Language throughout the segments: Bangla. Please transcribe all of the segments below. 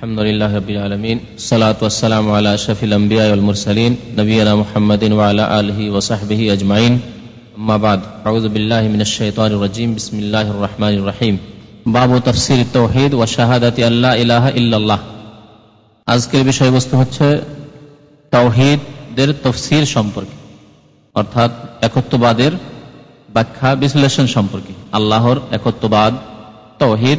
الحمد لله رب العالمين الصلاة والسلام على أشرف الأنبياء والمرسلين نبينا محمد وعلى آله وصحبه أجمعين أما بعد أعوذ بالله من الشيطان الرجيم بسم الله الرحمن الرحيم باب تفسير التوحيد وشهادة أن لا إله إلا الله আজকের বিষয়বস্তু হচ্ছে তাওহিদের তফসির সম্পর্কে অর্থাৎ একত্ববাদের ব্যাখ্যা বিশ্লেষণ সম্পর্কে আল্লাহর একত্ববাদ তৌহিদ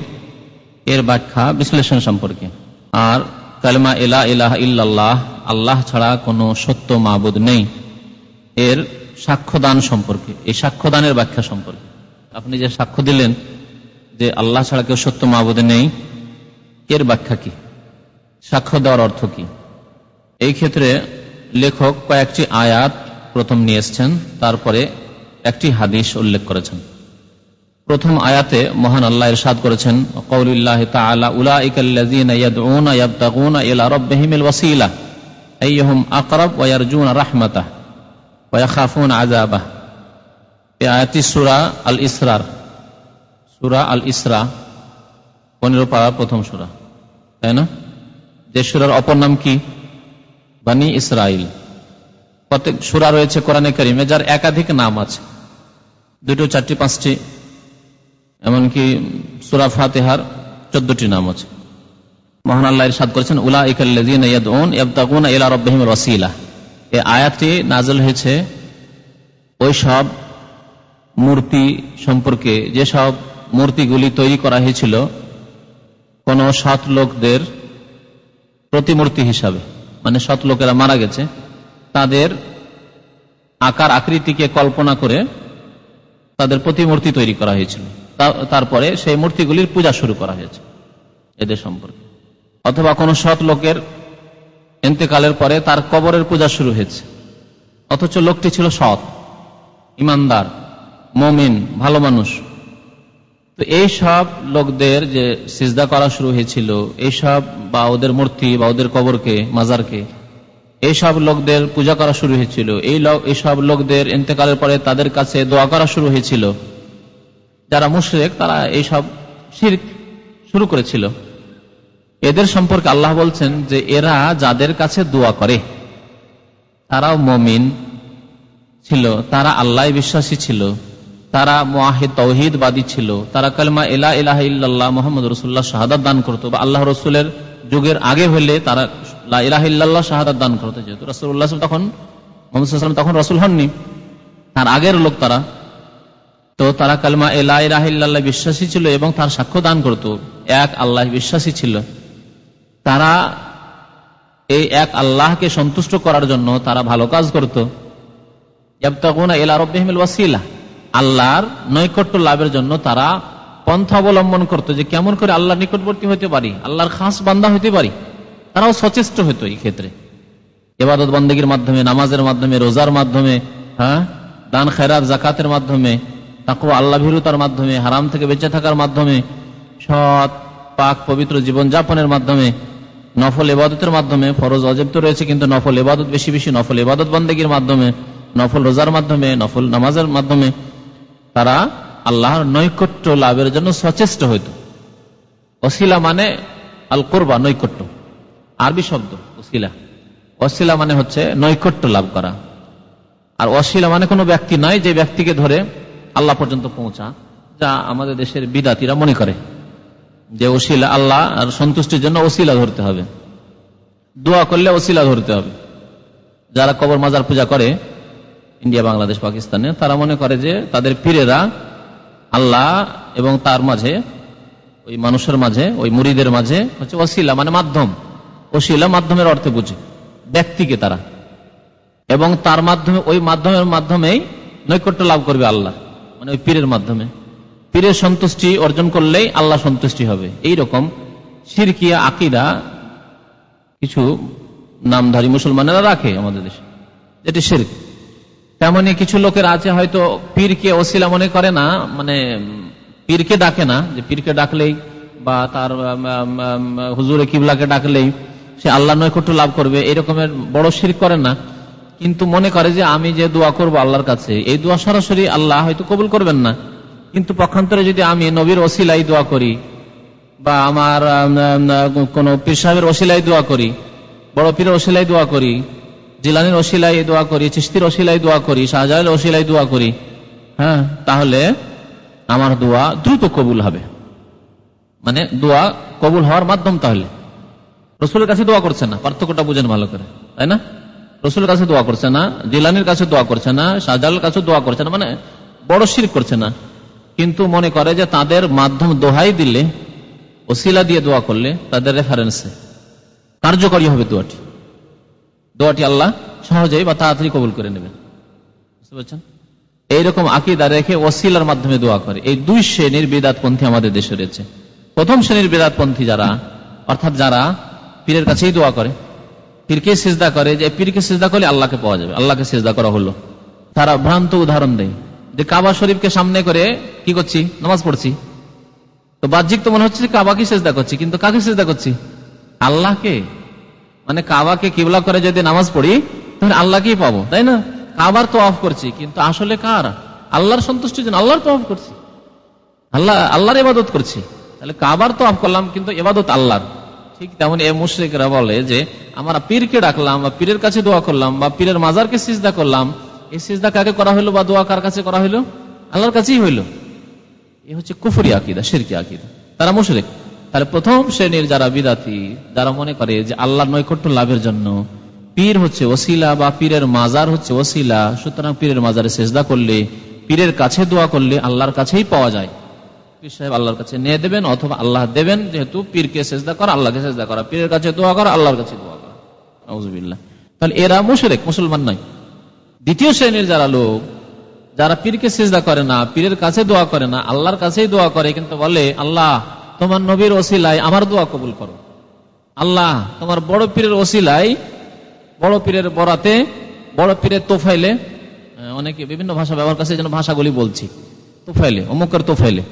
এর ব্যাখ্যা বিশ্লেষণ সম্পর্কে আর কালমা এলা ইলাহ ইল্লাল্লাহ, আল্লাহ ছাড়া কোনো সত্য মাবুদ নেই। এর সাক্ষ্যদান সম্পর্কে, এই সাক্ষ্যদানের ব্যাখ্যা সম্পর্কে। আপনি যে সাক্ষ্য দিলেন যে আল্লাহ ছাড়া কেউ সত্য মাবুদ নেই, এর ব্যাখ্যা কি? সাক্ষ্য দেওয়ার অর্থ কি? এই ক্ষেত্রে লেখক কয়েকটি আয়াত প্রথম নিয়ে এসছেন, তারপরে একটি হাদিস উল্লেখ করেছেন। প্রথম আয়াতে মহান আল্লাহ ইরশাদ করেছেন তাআলা, উলাইকাল্লাযীনা ইয়াদউনা ইয়াবতাগুনা ইলা রাব্বিহিমিল ওয়াসিলা আকরাব ওয়া ইয়ারজুনা রাহমাতাহ ওয়া ইয়াখাফুনা আযাবাহ। এই আয়াতটি সূরা আল ইসরার সূরা আল ইসরা 15 পারা প্রথম সূরা, তাই না? যে সূরার অপর নাম কি? বানি ইসরাইল প্রত্যেক সূরা রয়েছে কোরআনে কারিমে, যার একাধিক নাম আছে। দুটো, চারটি, পাঁচটি এমনকি সুরা ফাতেহার চোদ্দটি নাম আছে। মহান আল্লাহ ইরশাদ করেছেন উলা ইকাল্লাযীনা ওয়াসিলা এই আয়াতটি নাযিল হয়েছে ওই সব মূর্তি সম্পর্কে, যে সব মূর্তিগুলি তৈরি করা হয়েছিল কোন সৎ লোকদের প্রতিমূর্তি হিসাবে। মানে সৎ লোকেরা মারা গেছে, তাদের আকার আকৃতিকে কল্পনা করে তাদের প্রতিমূর্তি তৈরি করা হয়েছিল। তারপরে সেই মূর্তিগুলির পূজা শুরু করা হয়েছে এদের সম্পর্কে। অথবা কোনো সৎ লোকের এতেকালের পরে তার কবরের পূজা শুরু হয়েছে। অথচ লোকটি ছিল সৎ, ইমানদার, মমিন, ভালো মানুষ। তো এই সব লোকদের যে সিজদা করা শুরু হয়েছিল এইসব বা ওদের মূর্তি বা ওদের কবরকে, মাজারকে এইসব লোকদের পূজা করা শুরু হয়েছিল। এই এইসব লোকদের ইন্তেকালের পরে তাদের কাছে দোয়া করা শুরু হয়েছিল। যারা মুশরেক, তারা এইসব শির শুরু করেছিল। এদের সম্পর্কে আল্লাহ বলছেন যে এরা যাদের কাছে দোয়া করে, তারাও মমিন ছিল, তারা আল্লাহ বিশ্বাসী ছিল, তারা মোয়াহিদ তৌহিদবাদী ছিল, তারা কালমা এলা ইলাহ ইল্লাল্লাহ মোহাম্মদ রসুল্লাহ শাহাদাত দান করতো বা আল্লাহ রসুলের যুগের আগে হলে তারা ইলাহ ইল্লাল্লাহ শাহাদাত দান করতো। যেহেতু রসুল্লাহ তখন, মোহাম্মদ তখন রসুল হননি, তার আগের লোক তারা। তো তারা কালমা এলাহ বিশ্বাসী ছিল এবং তার সাক্ষ্য দান করত। এক আল্লাহ বিশ্বাসী ছিল। তারা এই এক আল্লাহকে সন্তুষ্ট করার জন্য তারা ভালো কাজ করত। আল্লাহর নৈকট্য লাভের জন্য তারা পন্থা অবলম্বন করত যে কেমন করে আল্লাহ নিকটবর্তী হতে পারি, আল্লাহর খাস বান্দা হতে পারি। তারাও সচেষ্ট হতো এই ক্ষেত্রে। এবাদত বন্দীগীর মাধ্যমে, নামাজের মাধ্যমে, রোজার মাধ্যমে হ্যাঁ? দান খেরাত জাকাতের মাধ্যমে তাকে আল্লাহ ভীরুতার মাধ্যমে, হারাম থেকে বেঁচে থাকার মাধ্যমে, সৎ, পাক, পবিত্র জীবন যাপনের মাধ্যমে, নফল এবাদতের মাধ্যমে, ফরজ অজেব তো রয়েছে কিন্তু নফল এবাদত বেশি বেশি, নফল এবাদত বন্দেগীর মাধ্যমে, নফল রোজার মাধ্যমে, নফল নামাজের মাধ্যমে, তারা আল্লাহর নৈকট্য লাভের জন্য সচেষ্ট হইত। অশিলা মানে আল কোরবা নৈকট্য। আরবি শব্দ, অশিলা। অশিলা মানে হচ্ছে নৈকট্য লাভ করা। আর অশিলা মানে কোনো ব্যক্তি নয় যে ব্যক্তিকে ধরে আল্লাহ পর্যন্ত পৌঁছা, যা আমাদের দেশের বিদাতিরা মনে করে। যে ওসিলা আল্লাহ আর সন্তুষ্টির জন্য ওসিলা ধরতে হবে। দোয়া করলে ওসিলা ধরতে হবে। যারা কবর মাজার পূজা করে, ইন্ডিয়া, বাংলাদেশ, পাকিস্তানে, তারা মনে করে যে তাদের পীরেরা আল্লাহ এবং তার মাঝে, ওই মানুষের মাঝে, ওই মুড়িদের মাঝে হচ্ছে ওসিলা মানে মাধ্যম। ওসিলা মাধ্যমের অর্থে বুঝে, ব্যক্তিকে তারা। এবং তার মাধ্যমে, ওই মাধ্যমের মাধ্যমেই নৈকট্য লাভ করবে আল্লাহ। মানে ওই পীরের মাধ্যমে। পীরের সন্তুষ্টি অর্জন করলেই আল্লাহ সন্তুষ্টি হবে। এই রকম সিরকিয়া, আকিদা কিছু নামধারী মুসলমানেরা রাখে আমাদের দেশে। যেটি শির তেমনি কিছু লোকের আছে হয়তো পীরকে ওসিলা মনে করে না মানে পীরকে ডাকে না, যে পীরকে ডাকলেই বা তার হুজুরে কিবলাকে ডাকলেই সে আল্লাহ নৈকট্য লাভ করবে। এরকমের বড় শির করে না। কিন্তু মনে করে যে আমি যে দোয়া করব আল্লাহর কাছে, এই দোয়া সরাসরি আল্লাহ হয়তো কবুল করবেন না। কিন্তু পক্ষান্তরে যদি আমি নবীর ওসিলাই দোয়া করি, বা আমার কোন পীর সাহেবের ওসিলাই দোয়া করি, বড় পীরের ওসিলাই দোয়া করি, জিলানির ওসিলাই দোয়া করি চিস্তির ওসিলাই দোয়া করি শাহজাহানের ওসিলাই দোয়া করি হ্যাঁ তাহলে আমার দোয়া দ্রুত কবুল হবে। মানে দোয়া কবুল হওয়ার মাধ্যম তাহলে। রসুলের কাছে দোয়া করছে না, পার্থক্যটা বুঝেন ভালো করে, তাই না? রসুলের কাছে দোয়া করছে না, জিলানির কাছে দোয়া করছে না শাহজাহানের কাছে দোয়া করছে না মানে বড় শির করছে না। কিন্তু মনে করে যে তাদের মাধ্যম দোহাই দিলে, ওসিলা দিয়ে দোয়া করলে তাদের রেফারেন্সে কার্যকরী হবে দোয়াটি। দোয়াটি আল্লাহ সহজেই বা তাড়াতাড়ি কবুল করে নেবেন। বুঝতে পারছেন? এইরকম আকিদা রেখে ওসিলার মাধ্যমে দোয়া করে। এই দুই শ্রেণির বেদাতপন্থী আমাদের দেশে রয়েছে। প্রথম শ্রেণির বেদাতপন্থী যারা, অর্থাৎ যারা পীরের কাছেই দোয়া করে পীরকে সিজদা করে যে পীরকে সিজদা করলে আল্লাহকে পাওয়া যাবে, আল্লাহকে সিজদা করা হলো। তারা ভ্রান্ত উদাহরণ দেয় যে কাবা শরীফকে সামনে করে কি করছি? নামাজ পড়ছি। তো বাহ্যিক তো মনে হচ্ছে কাবাকে সেজদা করছি, কিন্তু কাকে সেজদা করছি? আল্লাহকে। মানে কাবাকে কিবলা করে যদি নামাজ পড়ি, তাহলে আল্লাহকেই পাবো, তাই না? কাবার তো অফ করছি, কিন্তু আসলে কার? আল্লাহর সন্তুষ্টির জন্য আল্লাহর তো অফ করছি। আল্লাহ, আল্লাহর এবাদত করছি। তাহলে কাবার তো অফ করলাম, কিন্তু এবাদত আল্লাহর। ঠিক তেমন এ মুশ্রিকরা বলে যে, আমরা পীরকে ডাকলাম, বা পীরের কাছে দোয়া করলাম, বা পীরের মাজারকে সিজদা করলাম, এই সিজদা কাকে করা হইল, বা দোয়া কার কাছে করা হইল? আল্লাহর কাছেই হইল। এ হচ্ছে কুফুরি আকিদা, শিরকি আকিদা। তারা মুশরিক। তাহলে প্রথম শ্রেণির যারা বিদাতি যারা মনে করে যে আল্লাহর নৈকট্য লাভের জন্য পীর হচ্ছে ওসিলা, বা পীরের মাজার হচ্ছে ওসিলা, সুতরাং পীরের মাজারে সেজদা করলে, পীরের কাছে দোয়া করলে আল্লাহর কাছেই পাওয়া যায়। পীর সাহেব আল্লাহর কাছে নিয়ে দেবেন অথবা আল্লাহ দেবেন, যেহেতু পীরকে সেজদা করা, আল্লাহকে করা। পীরের কাছে দোয়া করা, আল্লাহর কাছে দোয়া করা। তাহলে এরা মুশরেক, মুসলমান দ্বিতীয় শ্রেণির যারা লোক, যারা পীরকে করে না, পীরের কাছে দোয়া করে না, আল্লাহর কাছেই দোয়া করে, কিন্তু বলে, আল্লাহ, তোমার নবীর ওসিলাই আমার দোয়া কবুল করো। আল্লাহ, তোমার বড় পীরের ওসিলাই বড় পীরের বরাতে, বড় পীরের তোফাইলে অনেকে বিভিন্ন ভাষা ব্যবহার কাছে যেন ভাষাগুলি বলছি। তোফাইলে, অমুকের তোফাইলে।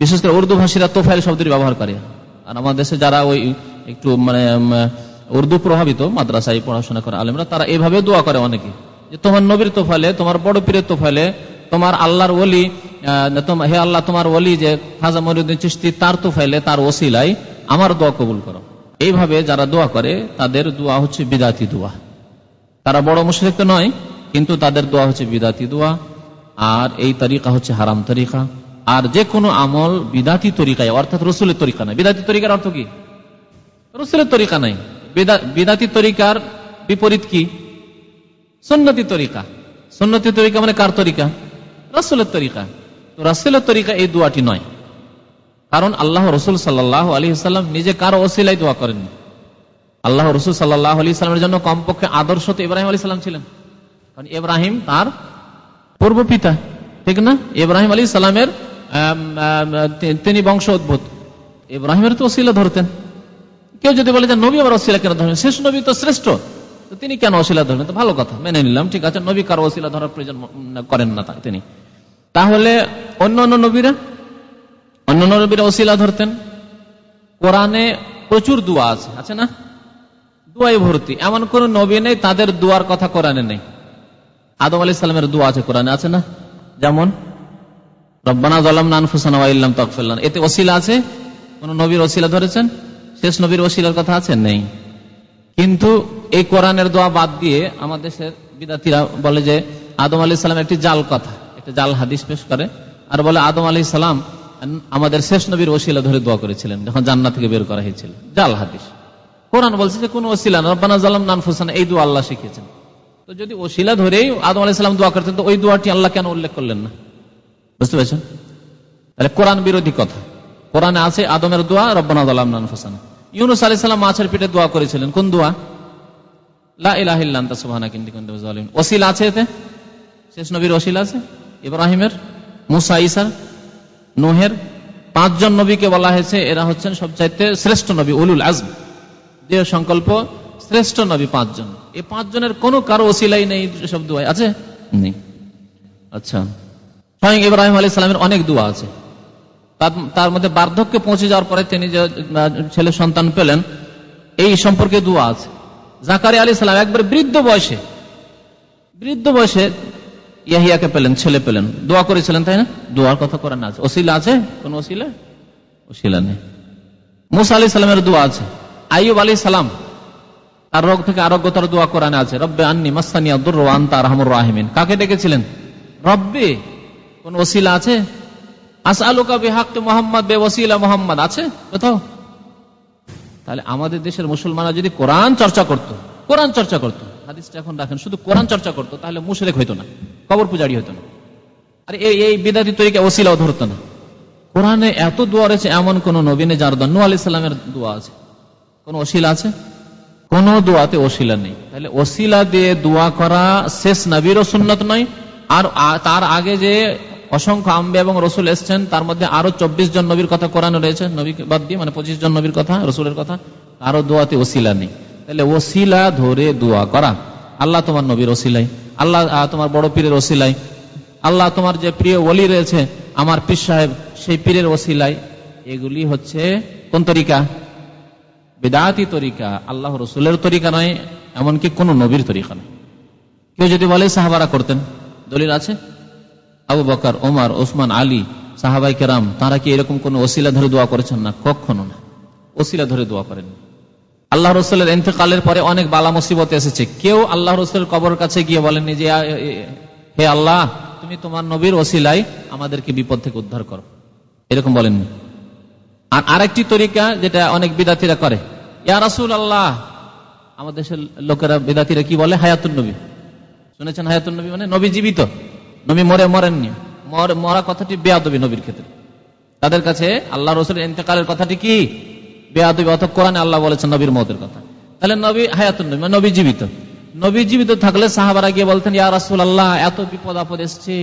বিশেষ করে উর্দু ভাষীরা তোফাইল শব্দটি ব্যবহার করে। আর আমাদের দেশে যারা ওই একটু মানে উর্দু প্রভাবিত, মাদ্রাসায় পড়াশোনা করে আলেমরা, তারা এভাবে দোয়া করে অনেকে। যে তোমার নবীর তোফালে তোমার বড় পীরের তোফালে তোমার আল্লাহর ওলি হে আল্লাহ, তোমার ওলি যে খাজা মরিউদ্দিন চিস্তি তার তোফাইলে, তার ওসিলাই আমার দোয়া কবুল করো। এইভাবে যারা দোয়া করে, তাদের দোয়া হচ্ছে বিদাতি দোয়া। তারা বড় মুশরিক নয়, কিন্তু তাদের দোয়া হচ্ছে বিদাতি দোয়া। আর এই তারিকা হচ্ছে হারাম তরিকা। আর যে কোনো আমল বিদাতি তরিকায়, অর্থাৎ রসুলের তরিকা নাই বিদাতি তরিকার অর্থ কি? রসুলের তরিকা নাই। বিদাতি তরিকার বিপরীত কি? সন্নতি তরিকা। সন্নতি তরিকা মানে কার তরিকা? রাসুলের তরিকা। তো রাসুলের তরিকা এই দোয়াটি নয়। কারণ আল্লাহ রসুল সাল্লাহ আলী সাল্লাম নিজে কারও ওসিলাই দোয়া করেননি। আল্লাহ রসুল সাল্লাহ আলী সাল্লামের জন্য কমপক্ষে আদর্শ তো ইব্রাহিম আলী সাল্লাম ছিলেন। কারণ ইব্রাহিম তার পূর্ব পিতা ঠিক না? ইব্রাহিম আলী সাল্লামের তিনি বংশ উদ্ভূত ইব্রাহিমের তো ওসিলা ধরতেন। কেউ যদি বলে যে নবী আবার ওসিলা কেন ধরবেন শেষ নবী তো শ্রেষ্ঠ। তিনি কেন অশিলা ধরবেন তো ভালো কথা, মেনে নিলাম, ঠিক আছে। নবী কারও অশিলা ধরার প্রয়োজন করেন না তিনি। তাহলে অন্য অন্য নবীরা? অন্য নবীরা অশিলা ধরতেন। কোরআনে প্রচুর দোয়া আছে আছে না? দোয়াই ভর্তি। এমন কোন নবী নেই, তাদের দোয়ার কথা কোরআনে নেই। আদম আলি সালামের দোয়া আছে কোরআনে, আছে না? যেমন রব্বানা তকফিল্লান এতে অশিলা আছে? কোন নবীর অশিলা ধরেছেন? শেষ নবীর অশিলার কথা আছে? নেই। কিন্তু এই কোরআনের দোয়া বাদ দিয়ে আমাদের দেশের বিদাতিরা বলে যে, আদম আলি সালাম একটি জাল কথা, একটা জাল হাদিস পেশ করে, আর বলে, আদম আলি সালাম আমাদের শেষ নবীর ওসিলা ধরে দোয়া করেছিলেন, যখন জান্না থেকে বের করা হয়েছিল। জাল হাদিস। কোরআন বলছে যে, কোন ওসিলা রব্বানা জালাম নানফুসানা এই দোয়া আল্লাহ শিখিয়েছেন। তো যদি ওসিলা ধরেই আদম আলি সালাম দোয়া করতেন, তো ওই দোয়াটি আল্লাহ কেন উল্লেখ করলেন না? বুঝতে পেরেছেন? তাহলে কোরআন বিরোধী কথা। কোরআনে আছে আদমের দোয়া, রব্বানা নানফুসানা ইউনুস আলি সাল্লাম মাছের পিঠে দোয়া করেছিলেন। কোন দোয়া? ওসিল আছে এতে? আছে? নোহের পাঁচজন নবীকে বলা হয়েছে, এরা হচ্ছেন শ্রেষ্ঠ নবী, উলুল সংকল্প, শ্রেষ্ঠ নবী পাঁচজন। পাঁচজনের কোন কারও ওসিলাই নেই সব দোয়া আছে? নেই। আচ্ছা। স্বয়ং ইব্রাহিম আলী সালামের অনেক দোয়া আছে। তার মধ্যে বার্ধক্যে পৌঁছে যাওয়ার পরে তিনি যে ছেলে সন্তান পেলেন, এই সম্পর্কে দোয়া আছে। জাকারি আলী সালাম একবার বৃদ্ধ বয়সে বৃদ্ধ বয়সে ইয়াহিয়াকে পেলেন, ছেলে পেলেন। দোয়া করেছিলেন, তাই না? দোয়ার কথা করেন আছে। ওসিলা আছে? কোন ওসিলা? ওসিলা নেই। মুসা আলি সালামের দোয়া আছে। আইব আলী সালাম, তার রোগ থেকে আরোগ্যতার দোয়া কোরআনে আছে। রব্বে আন্নি মাস্তানিয়া দুর আন্তা রহমুর রাহিমিন। কাকে ডেকেছিলেন? রব্বে কোন ওসিলা আছে? আসআলুকা বিহাক মোহাম্মদ, বে ওসিলা মোহাম্মদ আছে? কোথাও? তাহলে আমাদের দেশের মুসলমানরা যদি কোরআন চর্চা করত, কোরআন চর্চা করত, হাদিসটা এখন রাখেন, শুধু কোরআন চর্চা করতো, তাহলে মুশরেক হইতো না, কবর পূজারি হইতো না। আর এই এই বিদাতি ওসিলাও ধরতো না। কোরআনে এত দোয়া রয়েছে, এমন কোন নবীনে যার দোয়া নু আলি সাল্লামের দোয়া আছে। কোন ওসিলা আছে? কোন দোয়াতে ওসিলা নেই। তাহলে ওসিলা দিয়ে দোয়া করা শেষ নবীরও সুন্নত নয় আর তার আগে যে অসংখ্য আম্বে এবং রসুল এসছেন, তার মধ্যে আরও চব্বিশ জন নবীর কথা কোরআন রয়েছে, নবী বাদ দিয়ে মানে পঁচিশ জন নবীর কথা, রসুলের কথা, কারও দোয়াতে ওসিলা নেই। তাহলে ওসিলা ধরে দোয়া করা। আল্লাহ তোমার নবীর ওসিলাই, আল্লাহ তোমার বড় পীরের ওসিলাই, আল্লাহ তোমার যে প্রিয় ওলি রয়েছে, আমার পীর সাহেব, সেই পীরের ওসিলাই, এগুলি হচ্ছে কোন তরিকা? বেদাতি তরিকা, আল্লাহ রসুলের তরিকা নয়, এমনকি কোন নবীর তরিকা নয়। কেউ যদি বলে সাহাবারা করতেন, দলিল আছে? আবু বকর ওমর ওসমান আলী, সাহাবাই কেরাম, তারা কি এরকম কোন ওসিলা ধরে দোয়া করেছেন না? কখনো না। ওসিলা ধরে দোয়া করেন আল্লাহ রসুলের এতেকালের পরে অনেক বালা মুসিবত এসেছে। কেউ আল্লাহ রসুলের কবর কাছে গিয়ে বলেননি যে হে আল্লাহ, তুমি তোমার নবীর ওসিলাই আমাদেরকে বিপদ থেকে উদ্ধার করো। এরকম বলেননি। আর আরেকটি তরিকা যেটা অনেক বিদাতিরা করে, ইয়া রাসুল আল্লাহ আমাদের দেশের লোকেরা বিদাতিরা কি বলে? হায়াতুল নবী। শুনেছেন হায়াতুল নবী মানে নবী জীবিত। নবী মরে মরেননি। মরা কথাটি বেয়াদবি নবীর ক্ষেত্রে। তাদের কাছে আল্লাহ রসুলের ইন্তেকালের কথাটি কি? বেয়াদবি অত কোরআনে আল্লাহ বলেছেন নবীর মতের কথা। তাহলে নবী হায়াতুল নবী মানে নবী জীবিত। নবী জীবিত থাকলে সাহাবারা গিয়ে বলতেন, ইয়া রাসুল আল্লাহ এত বিপদ আপদ এসছে।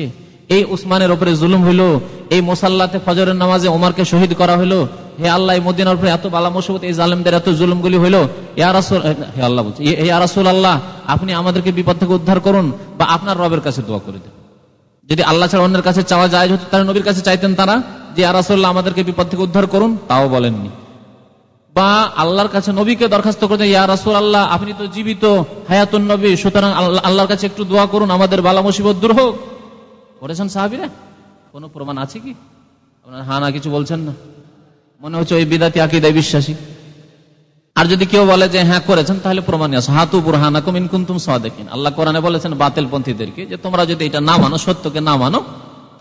এই উসমানের উপরে জুলুম হইল। এই মোসাল্লাতে ফজরের নামাজে ওমারকে শহীদ করা হইল। হে আল্লাহ মদিনার উপরে এত বালা মুসবত, এই জালেমদের এত জুলুমগুলি হইল। ইয়া হে আল্লাহ বলছে রাসুল আল্লাহ আপনি আমাদেরকে বিপদ থেকে উদ্ধার করুন বা আপনার রবের কাছে দোয়া করে দেন। যদি আল্লাহ ছাড়া অন্যের কাছে চাওয়া যায় হতো তারা নবীর কাছে চাইতেন তারা, যে আরাসুল্লাহ আমাদেরকে বিপদ থেকে উদ্ধার করুন, তাও বলেননি। বা আল্লাহর কাছে নবীকে দরখাস্ত করে ইয়া রাসুল আল্লাহ আপনি তো জীবিত, হায়াতুন নবী, সুতরাং আল্লাহর কাছে একটু দোয়া করুন, আমাদের বালা মুসিবত দূর হোক। করেছেন সাহাবিরা? কোন প্রমাণ আছে কি? আপনার হা না কিছু বলছেন না? মনে হচ্ছে ওই বিদাতি আকিদায় বিশ্বাসী। আর যদি কেউ বলে যে হ্যাঁ করেছেন, তাহলে প্রমাণ আছে হাতু বুরহানা কুমিন কুন্তুম সাদেকিন। আল্লাহ কোরআনে বলেছেন বাতিল পন্থীদেরকে যে তোমরা যদি এটা না মানো, সত্যকে না মানো,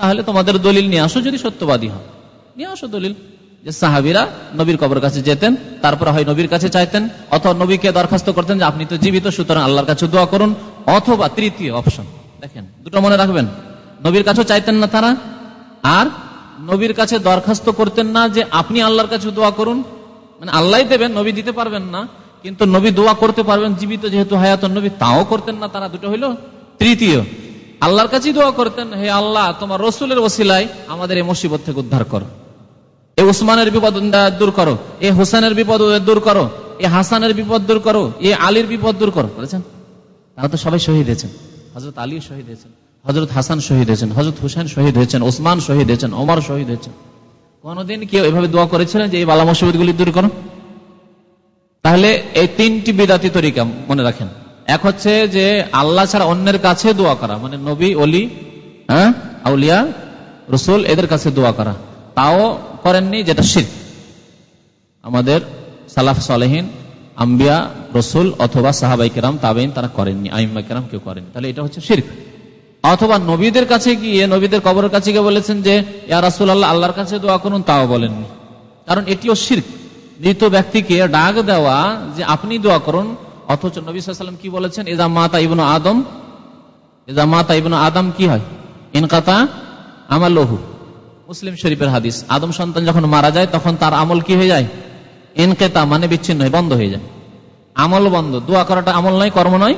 তাহলে তোমাদের দলিল নিয়ে আসো যদি সত্যবাদী হয় নিয়ে আসো দলিল। যে সাহাবিরা নবীর কবর কাছে যেতেন, তারপর হয় নবীর কাছে চাইতেন, অথবা নবীকে দরখাস্ত করতেন যে আপনি তো জীবিত, সুতরাং আল্লাহর কাছে দোয়া করুন। অথবা তৃতীয় অপশন, দেখেন, দুটো মনে রাখবেন। নবীর কাছেও চাইতেন না তারা, আর নবীর কাছে দরখাস্ত করতেন না যে আপনি আল্লাহর কাছে দোয়া করুন। মানে আল্লাহ দেবেন, নবী দিতে পারবেন না, কিন্তু নবী দোয়া করতে পারবেন, জীবিত যেহেতু হায়াত নবী, তাও করতেন না, তারা দুটো হইল তৃতীয়। আল্লাহর কাছেই দোয়া করতেন, হে আল্লাহ, তোমার রসুলের ওসিলায় আমাদের এই মুসিবত থেকে উদ্ধার করো। এ উসমানের বিপদ দূর করো, এ হোসেনের বিপদ দূর করো, এ হাসানের বিপদ দূর করো, এ আলীর বিপদ দূর করো, বলেছেন? তারা তো সবাই শহীদ হয়েছেন। হজরত আলী শহীদ হয়েছেন হজরত হাসান শহীদ হয়েছেন হজরত হুসেন শহীদ হয়েছেন, ওসমান শহীদ হয়েছেন, ওমর শহীদ হয়েছেন। কোনদিন কেউ এভাবে দোয়া করেছিলেন যে, এই বালা মুসিবত গুলি দূর করো। তাহলে এই তিনটি বিদাতি তরিকা মনে রাখেন। এক হচ্ছে যে, আল্লাহ ছাড়া অন্যের কাছে দোয়া করা মানে নবী অলি হ্যাঁ আউলিয়া, রসুল, এদের কাছে দোয়া করা। তাও করেননি যেটা শির। আমাদের সালাফ সালেহীন, আম্বিয়া, রসুল অথবা সাহাবাই কেরাম, তাবেইন, তারা করেননি, আইম্মা কেরাম কেউ করেননি। তাহলে এটা হচ্ছে শির্ক অথবা নবীদের কাছে গিয়ে, নবীদের কবরের কাছে গিয়ে বলেছেন যে, ইয়া রাসুল আল্লাহ আল্লাহর কাছে দোয়া করুন তাও বলেননি। কারণ এটিও শির্ক। মৃত ব্যক্তিকে ডাক দেওয়া যে, আপনি দোয়া করুন অথচ নবী সাল্লাম কি বলেছেন? এজা মাতা ইবন আদম এজা মাতা ইবন আদম কি হয়? ইনকাতা আমার লহু মুসলিম শরীফের হাদিস। আদম সন্তান যখন মারা যায়, তখন তার আমল কি হয়ে যায়? ইনকেতা মানে বিচ্ছিন্ন, বন্ধ হয়ে যায়। আমল বন্ধ। দোয়া করাটা আমল নয়, কর্ম নয়।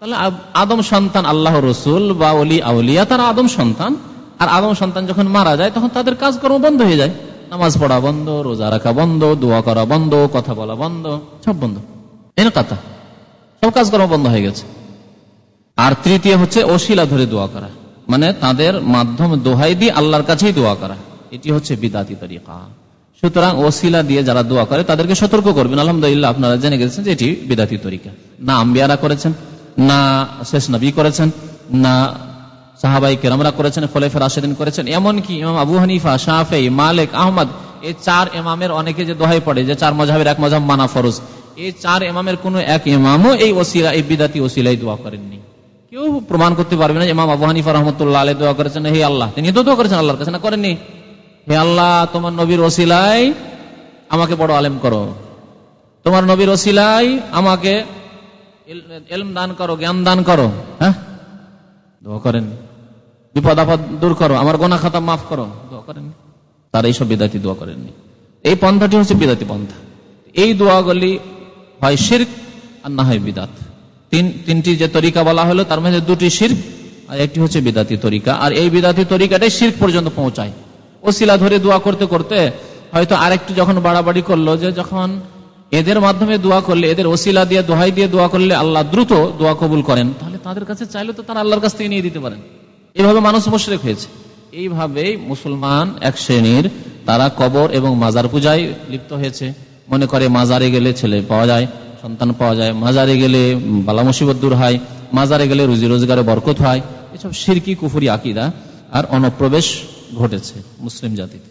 তাহলে আদম সন্তান আল্লাহ রসুল বা অলি আউলিয়া, তারা আদম সন্তান। আর আদম সন্তান যখন মারা যায়, তখন তাদের কাজকর্ম বন্ধ হয়ে যায়। নামাজ পড়া বন্ধ, রোজা রাখা বন্ধ, দোয়া করা বন্ধ, কথা বলা বন্ধ, সব বন্ধ। এন কথা সব কাজকর্ম বন্ধ হয়ে গেছে। আর তৃতীয় হচ্ছে অশিলা ধরে দোয়া করা। মানে তাদের মাধ্যম দোহাই দিয়ে আল্লাহর কাছেই দোয়া করা। এটি হচ্ছে বিদাতি তরিকা। সুতরাং ওসিলা দিয়ে যারা দোয়া করে, তাদেরকে সতর্ক করবেন। আলহামদুলিল্লাহ, আপনারা জেনে গেছেন যে এটি বিদাতি তরিকা। না আম্বিয়ারা করেছেন। না শেষ নবী করেছেন, না সাহাবাই কেরামরা করেছেন খোলেফের আশেদিন করেছেন। এমনকি ইমাম আবু হানিফা শাহে মালিক, আহমদ এই চার এমামের অনেকে যে দোহাই পড়ে, যে চার মজাহের এক মজাব মানা ফরজ এই চার এমামের কোন এক ইমামও এই ওসিলা, এই বিদাতি ওসিলাই দোয়া করেননি। কেউ প্রমাণ করতে পারবে না ইমাম আবু হানিফা রহমতুল্লাহ আলী দোয়া করেছেন, হে আল্লাহ। তিনি তো দোয়া করেছেন আল্লাহর কাছে, না করেননি? হে আল্লাহ, তোমার নবীর ওসিলাই আমাকে বড় আলেম করো। তোমার নবীর ওসিলাই আমাকে এলম দান করো, জ্ঞান দান করো হ্যাঁ? দোয়া করেন। বিপদ আপদ দূর করো, আমার গোনা খাতা মাফ করো, দোয়া করেন। এইসব দোয়া করেননি। এই পন্থাটি হচ্ছে পন্থা। এই দোয়াগুলি হয় শির্ক আর না হয় বিদাত। তিন, তিনটি যে তরিকা বলা হলো, তার মধ্যে দুটি শির্ক আর একটি হচ্ছে বিদাতি তরিকা। আর এই বিদাতি তরিকাটাই শির্ক পর্যন্ত পৌঁছায়। ওসিলা ধরে দোয়া করতে করতে হয়তো আরেকটু যখন বাড়াবাড়ি করল যে যখন এদের মাধ্যমে দোয়া করলে, এদের ওসিলা দিয়ে, দোহাই দিয়ে দোয়া করলে আল্লাহ দ্রুত দোয়া কবুল করেন, তাহলে তাদের কাছে চাইলে তো তারা আল্লাহর কাছ থেকে নিয়ে দিতে পারেন। এইভাবে মানুষ মুশরেক হয়েছে। এইভাবেই মুসলমান এক শ্রেণির, তারা কবর এবং মাজার পূজায় লিপ্ত হয়েছে। মনে করে মাজারে গেলে ছেলে পাওয়া যায়, সন্তান পাওয়া যায়, মাজারে গেলে বালা মুসিবত দূর হয়, মাজারে গেলে রুজি রোজগারে বরকত হয়, এসব সিরকি, কুফুরি আকিদা আর অনুপ্রবেশ ঘটেছে মুসলিম জাতিতে।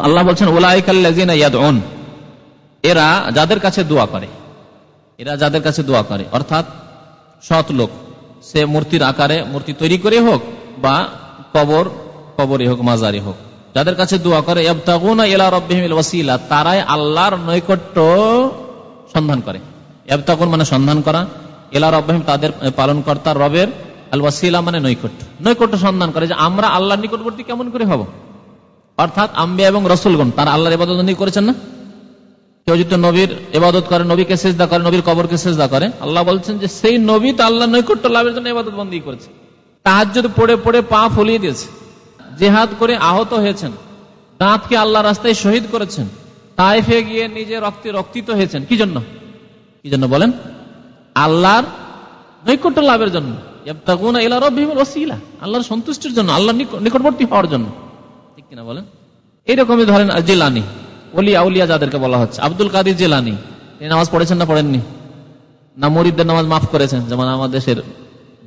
আল্লাহ বলছেন ওলাইকাল্লাজিনা ইয়াদউন। এরা যাদের কাছে দোয়া করে, এরা যাদের কাছে দোয়া করে, অর্থাৎ সৎ লোক, সে মূর্তির আকারে মূর্তি তৈরি করে হোক বা কবর কবরে হোক মাজারে হোক, যাদের কাছে দোয়া করে এলা রব্বিহিমিল ওয়াসিলা তারাই আল্লাহর নৈকট্য সন্ধান করে। এবতাকুন মানে সন্ধান করা এলা রব্বাহিম তাদের পালন কর্তা রবের আল ওয়াসিলা মানে নৈকট্য। নৈকট্য সন্ধান করে যে আমরা আল্লাহর নিকটবর্তী কেমন করে হব? অর্থাৎ আম্বিয়া এবং রসুলগণ, তারা আল্লাহর ইবাদত করেছেন না? কেউ যদি নবীর ইবাদত করে, নবীকে সেজদা করে, নবীর কবরকে সেজদা করে, আল্লাহ বলছেন যে সেই নবী তো আল্লাহ নৈকট্য লাভের জন্য ইবাদত বন্দী করেছে। তাহাজ যদি পড়ে পড়ে পা ফুলিয়ে দিয়েছে। জেহাদ করে আহত হয়েছেন। দাঁতকে আল্লাহ রাস্তায় শহীদ করেছেন। তাইফে গিয়ে নিজে রক্তে রক্তিত হয়েছেন। কি জন্য? কি জন্য বলেন? আল্লাহর নৈকট্য লাভের জন্য। আল্লাহর সন্তুষ্টির জন্য আল্লাহ নিকটবর্তী হওয়ার জন্য। ঠিক কিনা বলেন? এইরকমই ধরেন জেলানি অলিয়া উলিয়া যাদেরকে বলা হচ্ছে। আব্দুল কাদির জেলানি, তিনি নামাজ পড়েছেন না পড়েননি? না মরিদদের নামাজ মাফ করেছেন? যেমন আমাদের দেশের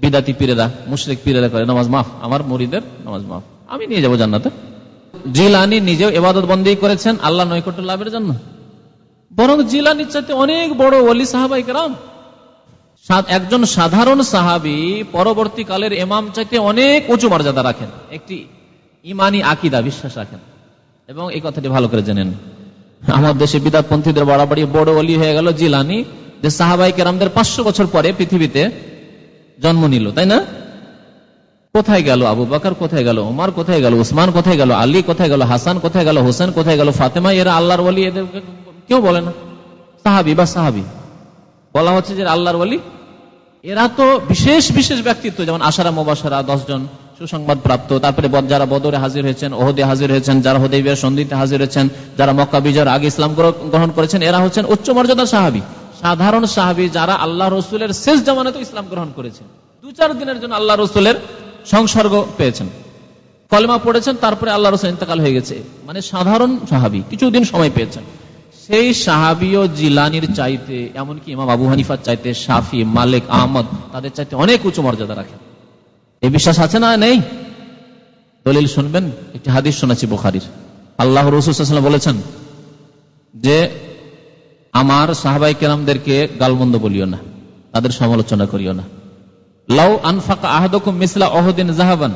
বিদাতি পীরেরা, মুশরিক পীরেরা করে, নামাজ মাফ, আমার মরিদের নামাজ মাফ। আমি নিয়ে যাব জান্নাতে। জিলানি নিজেও এবাদত বন্দী করেছেন, আল্লাহ নৈকট্য লাভের জন্য। বরং জিলানির চাইতে অনেক বড় অলি সাহাবাই কেরাম। একজন সাধারণ সাহাবি পরবর্তীকালের এমাম চাইতে অনেক উঁচু মর্যাদা রাখেন। একটি ইমানি আকিদা, বিশ্বাস রাখেন। এবং এই কথাটি ভালো করে জেনেন আমার দেশে বিদাতপন্থীদের বাড়াবাড়ি বড় অলি হয়ে গেল জিলানি, যে সাহাবাই কেরামদের পাঁচশো বছর পরে পৃথিবীতে জন্ম নিল, তাই না? কোথায় গেল আবু বাকার? কোথায় গেল ওমার কোথায় গেল উসমান? কোথায় গেল আলী? কোথায় গেল হাসান? কোথায় গেল হোসেন? কোথায় গেল ফাতেমা? এরা আল্লাহর বলি এদের কেউ বলে না। সাহাবি বা সাহাবি। বলা হচ্ছে যে আল্লাহর বলি এরা তো বিশেষ বিশেষ ব্যক্তিত্ব, যেমন আশারা মোবাসারা দশজন। সুসংবাদ প্রাপ্ত। তারপরে যারা বদরে হাজির হয়েছেন, ওহদে হাজির হয়েছেন, যারা হদেবিয়ার সন্ধিতে হাজির হয়েছেন, যারা মক্কা বিজয়ের আগে ইসলাম গ্রহণ করেছেন, এরা হচ্ছেন উচ্চ মর্যাদার সাহাবি। সাধারণ সাহাবি যারা আল্লাহ রসুলের শেষ জামানাতে ইসলাম গ্রহণ করেছেন। দু চার দিনের জন্য আল্লাহ রসুলের সংসর্গ পেয়েছেন। কলমা পড়েছেন, তারপরে আল্লাহ রসুল ইন্তকাল হয়ে গেছে। মানে সাধারণ সাহাবি, কিছুদিন সময় পেয়েছেন। সেই সাহাবিও জিলানির চাইতে, এমনকি ইমাম আবু হানিফার চাইতে শাফি, মালিক, আহমদ, তাদের চাইতে অনেক উঁচু মর্যাদা রাখেন। এই বিশ্বাস আছে না নেই? দলিল শুনবেন, একটি হাদিস শোনাচ্ছি বুখারির। আল্লাহ রসুল বলেছেন যে, আমার সাহাবাই কেরামদেরকে গালমন্দ বলিও না, তাদের সমালোচনা করিও না। লাউ আনফাকা আহদকুম মিসলা অহদিন জাহাবান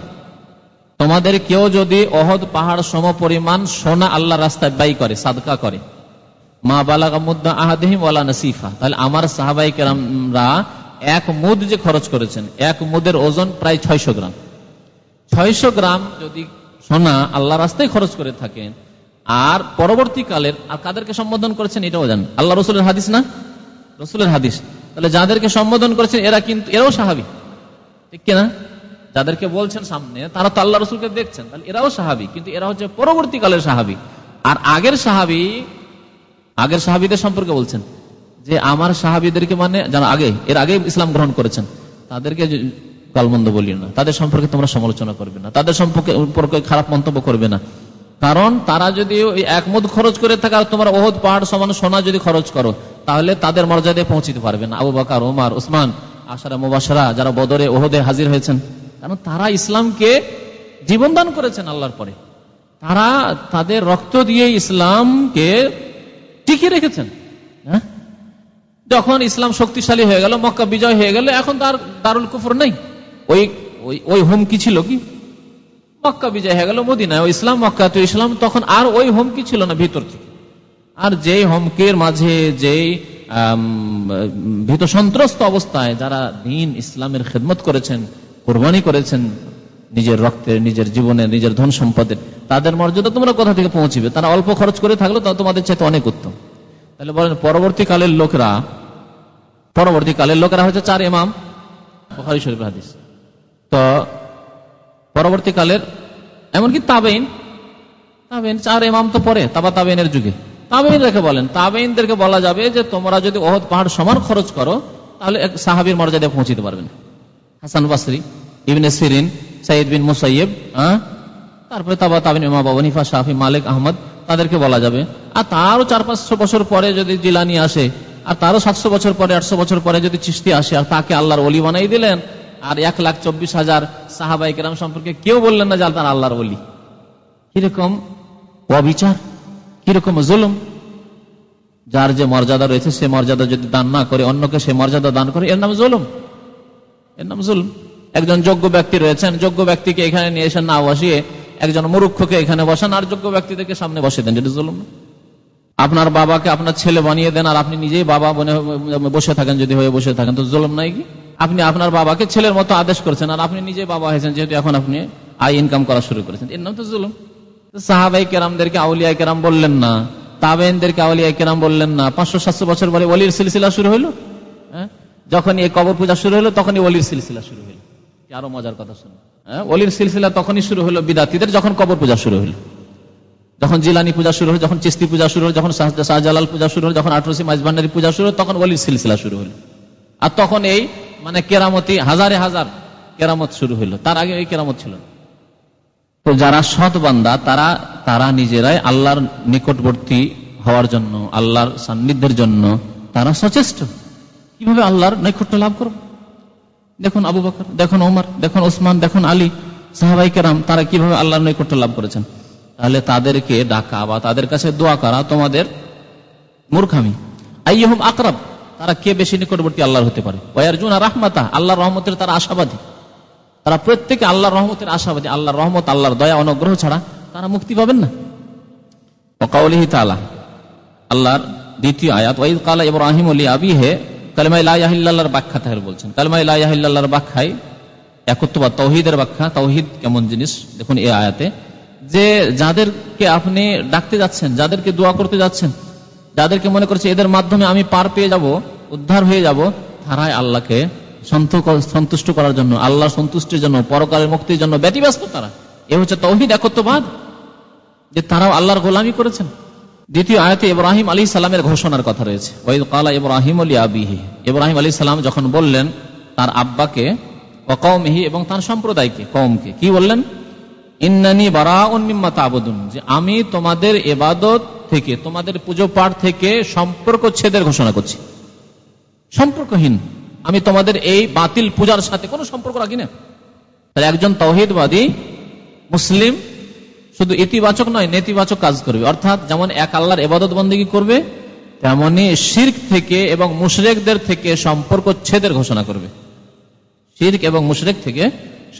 তোমাদের কেউ যদি অহদ পাহাড় সম পরিমাণ সোনা আল্লাহ রাস্তায় ব্যয় করে, সাদকা করে, মা বালাগা মুদ্দা আহাদিহিম ওয়ালা নাসিফা, তাহলে আমার সাহাবাই কেরামরা এক মুদ যে খরচ করেছেন, এক মুদের ওজন প্রায় ছয়শো গ্রাম। ছয়শো গ্রাম যদি সোনা আল্লাহ রাস্তায় খরচ করে থাকেন, আর পরবর্তীকালের আর কাদেরকে সম্বোধন করেছেন এটাও জান আল্লাহ রসুলের হাদিস না? রসুলের হাদিস। তাহলে যাদেরকে সম্বোধন করেছেন, এরা কিন্তু, এরাও সাহাবি। ঠিক কিনা যাদেরকে বলছেন সামনে, তারা তো আল্লাহ রসুলকে দেখছেন, তাহলে এরাও সাহাবি। কিন্তু এরা হচ্ছে পরবর্তীকালের সাহাবি। আর আগের সাহাবি, আগের সাহাবিদের সম্পর্কে বলছেন। যে আমার সাহাবিদেরকে মানে যারা আগে, এর আগে ইসলাম গ্রহণ করেছেন, তাদেরকে গালমন্দ বলিও না। তাদের সম্পর্কে তোমরা সমালোচনা করবে না। তাদের সম্পর্কে খারাপ মন্তব্য করবে না। কারণ তারা যদি একমত খরচ করে থাকে আর তোমার ওহদ পাহাড় সমান সোনা যদি খরচ করো, তাহলে তাদের মর্যাদায় পৌঁছিতে পারবে না। আবু বাকার ওমার ওসমান আশারা মুবাসারা যারা বদরে ওহদে হাজির হয়েছেন, কারণ তারা ইসলামকে জীবন দান করেছেন আল্লাহর পরে। তারা তাদের রক্ত দিয়ে ইসলামকে টিকে রেখেছেন। হ্যাঁ? যখন ইসলাম শক্তিশালী হয়ে গেল, মক্কা বিজয় হয়ে গেল, এখন তার দারুল কুফর নেই। ওই ওই হুমকি ছিল কি? মক্কা বিজয় হয়ে গেল মদিনায়। ইসলাম মক্কা, তো ইসলাম তখন আর ওই হুমকি ছিল না ভিতর থেকে। আর যেই হুমকির মাঝে, যেই ভীত সন্ত্রস্ত অবস্থায় যারা দিন ইসলামের খেদমত করেছেন, কোরবানি করেছেন, নিজের রক্তের, নিজের জীবনের, নিজের ধন সম্পদের, তাদের মর্যাদা তোমরা কোথা থেকে পৌঁছিবে? তারা অল্প খরচ করে থাকল তা তোমাদের চাইতে অনেক উত্তম। তাহলে বলেন, পরবর্তীকালের লোকরা পরবর্তীকালের লোকেরা হচ্ছে চার ইমাম, বখারি শরীফ হাদিস। তো পরবর্তীকালের, এমনকি তাবেইন তাবেইন চার ইমাম তো পরে তাবা তাবেইনের যুগে। তাবেইন রেখে বলেন, তাবেইনদেরকে বলা যাবে যে তোমরা যদি ওহদ পাহাড় সমান খরচ করো, তাহলে এক সাহাবির মর্যাদায় পৌঁছিতে পারবেন। হাসান বাসরি, ইবনে সিরিন সাইদ বিন মুসাইব হ্যাঁ? তারপরে তাবা তাবিন ইমা বাবনিফা শাহি মালিক, আহমদ, তাদেরকে বলা যাবে। আর তারও চার পাঁচশো বছর পরে যদি জিলানি আসে আর তারও সাতশো বছর পরে, আটশো বছর পরে যদি চিস্তি আসে, আর তাকে আল্লাহর অলি বানাই দিলেন, আর এক লাখ চব্বিশ হাজার সাহাবাই কেরাম সম্পর্কে কেউ বললেন না যে তার আল্লাহর অলি কীরকম অবিচার? কীরকম জুলুম? যার যে মর্যাদা রয়েছে, সে মর্যাদা যদি দান না করে, অন্যকে সে মর্যাদা দান করে, এর নাম জুলুম। এর নাম জুলুম। একজন যোগ্য ব্যক্তি রয়েছেন, যোগ্য ব্যক্তিকে এখানে নিয়ে এসে না বসিয়ে, একজন মুরুক্ষকে এখানে বসান, আর যোগ্য ব্যক্তিদেরকে সামনে বসে দেন যেটা জুলুম আপনার বাবাকে আপনার ছেলে বানিয়ে দেন আর আপনি নিজেই বাবা বসে থাকেন, যদি হয়ে বসে থাকেন, তো জুলুম নাই কি? আপনি আপনার বাবাকে ছেলের মতো আদেশ করেছেন আর আপনি নিজে বাবা হয়েছেন, যেহেতু এখন আপনি আয় ইনকাম করা শুরু করেছেন। এর নাম তো জুলুম। সাহাবাই কেরামদেরকে আউলিয়া কেরাম বললেন না তাবেনদেরকে আউলিয়া কেরাম বললেন না। পাঁচশো সাতশো বছর পরে অলির সিলসিলা শুরু হইল? হ্যাঁ? যখন এই কবর পূজা শুরু হলো তখনই অলির সিলসিলা শুরু হইল। আরও মজার কথা শুনে হ্যাঁ? অলির সিলসিলা তখনই শুরু হলো বিদাতিদের যখন কবর পূজা শুরু হলো যখন জিলানি পূজা শুরু হলো, যখন চিস্তি পূজা শুরু হলো, যখন শাহজালাল পূজা শুরু হলো, যখন আঠারোশি মাইজবান্ডারি পূজা শুরু হলো, তখন অলির সিলসিলা শুরু হলো। আর তখন এই মানে কেরামতি, হাজারে হাজার কেরামত শুরু হলো। তার আগে এই কেরামত ছিল তো যারা সৎ বান্দা, তারা তারা নিজেরাই আল্লাহর নিকটবর্তী হওয়ার জন্য, আল্লাহর সান্নিধ্যের জন্য তারা সচেষ্ট। কীভাবে আল্লাহর নৈকট্য লাভ করব? দেখুন আবু বকর, দেখুন ওমর, দেখুন ওসমান, দেখুন আলী, সাহাবাই কেরাম, তারা কীভাবে আল্লাহর নৈকট্য লাভ করেছেন? তাহলে তাদেরকে ডাকা বা তাদের কাছে দোয়া করা তোমাদের মূর্খামি। আইহম আকরাব, তারা কে বেশি নিকটবর্তী? আল্লাহর হতে পারে। ওয়ারজুনা রাহমাতা, আল্লাহর রহমতের তারা আশাবাদী। তারা প্রত্যেকে আল্লাহর রহমতের আশাবাদী। আল্লাহর রহমত, আল্লাহর দয়া, অনুগ্রহ ছাড়া তারা মুক্তি পাবেন না। ওকাউলিহি তালা আল্লাহর দ্বিতীয় আয়াত ওয়াইদ কালা ইব্রাহিম আলী আবি হে কালমাই লাহিল্লাহর ব্যাখ্যা তাহের বলছেন। কালমাই লাহিল্লাহর ব্যাখ্যায় একত্রবাদ তৌহিদের ব্যাখ্যা। তৌহিদ কেমন জিনিস? দেখুন এই আয়াতে। যে যাদেরকে আপনি ডাকতে যাচ্ছেন, যাদেরকে দোয়া করতে যাচ্ছেন, যাদেরকে মনে করছে এদের মাধ্যমে আমি পার পেয়ে যাব, উদ্ধার হয়ে যাব, তারাই আল্লাহকে সন্তুষ্ট করার জন্য আল্লাহ সন্তুষ্টির জন্য, পরকালের মুক্তির জন্য ব্যতিব্যস্ত তারা। এ হচ্ছে তৌহিদ একত্রবাদ যে তারাও আল্লাহর গোলামি করেছেন। দ্বিতীয় আয়তে ইব্রাহিম আলী সালামের ঘোষণার কথা রয়েছে। ওয়াইদ কালা ইব্রাহিম আলী আবিহি ইব্রাহিম আলী সালাম যখন বললেন তার আব্বাকে কৌমহি এবং তার সম্প্রদায়কে কৌমকে কি বললেন? ইন্নানি বারা উন্মিম্মা তাবুদুন, যে আমি তোমাদের এবাদত থেকে, তোমাদের পুজো পাঠ থেকে সম্পর্ক ছেদের ঘোষণা করছি। সম্পর্কহীন। আমি তোমাদের এই বাতিল পূজার সাথে কোনো সম্পর্ক রাখি না। তাহলে একজন তহিদবাদী মুসলিম শুধু ইতিবাচক নয়, নেতিবাচক কাজ করবে। অর্থাৎ যেমন এক আল্লাহর এবাদত বন্দী করবে, তেমনি শির্ক থেকে এবং মুশরেকদের থেকে সম্পর্ক ছেদের ঘোষণা করবে। শির্ক এবং মুশরেক থেকে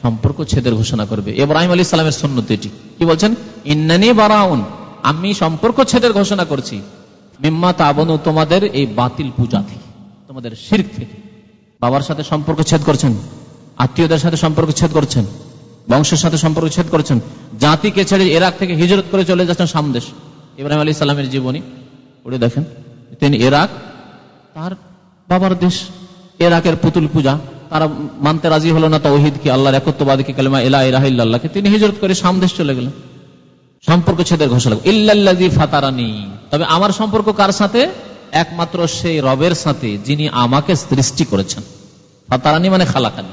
সম্পর্ক ছেদের ঘোষণা করবে। ইব্রাহিম আলী সালামের সন্ন্যত এটি। কি বলছেন? ইন্নানি বারাউন, আমি সম্পর্ক ছেদের ঘোষণা করছি। মিম্মা তাবনু তোমাদের এই বাতিল পূজা থেকে, তোমাদের শির্ক থেকে। বাবার সাথে সম্পর্ক ছেদ করছেন, আত্মীয়দের সাথে সম্পর্ক ছেদ করছেন, বংশের সাথে সম্পর্ক ছেদ করছেন। জাতিকে ছেড়ে এরাক থেকে হিজরত করে চলে যাচ্ছেন সামদেশ ইব্রাহিম আলী সালামের জীবনী, পড়ে দেখেন। তিনি এরাক, তার বাবার দেশ, এরাকের পুতুল পূজা তারা মানতে রাজি হলো না তৌহিদ কি, আল্লাহর একত্ববাদী কালিমা এলা ইরাহিল্লাহকে তিনি হিজরত করে সামদেশ চলে গেলেন। সম্পর্ক ছেদের ঘোষণা ইল্লাল্লাজি ফাতারানি। তবে আমার সম্পর্ক কার সাথে? একমাত্র সেই রবের সাথে, যিনি আমাকে সৃষ্টি করেছেন। ফাতারানি মানে খালাকানি।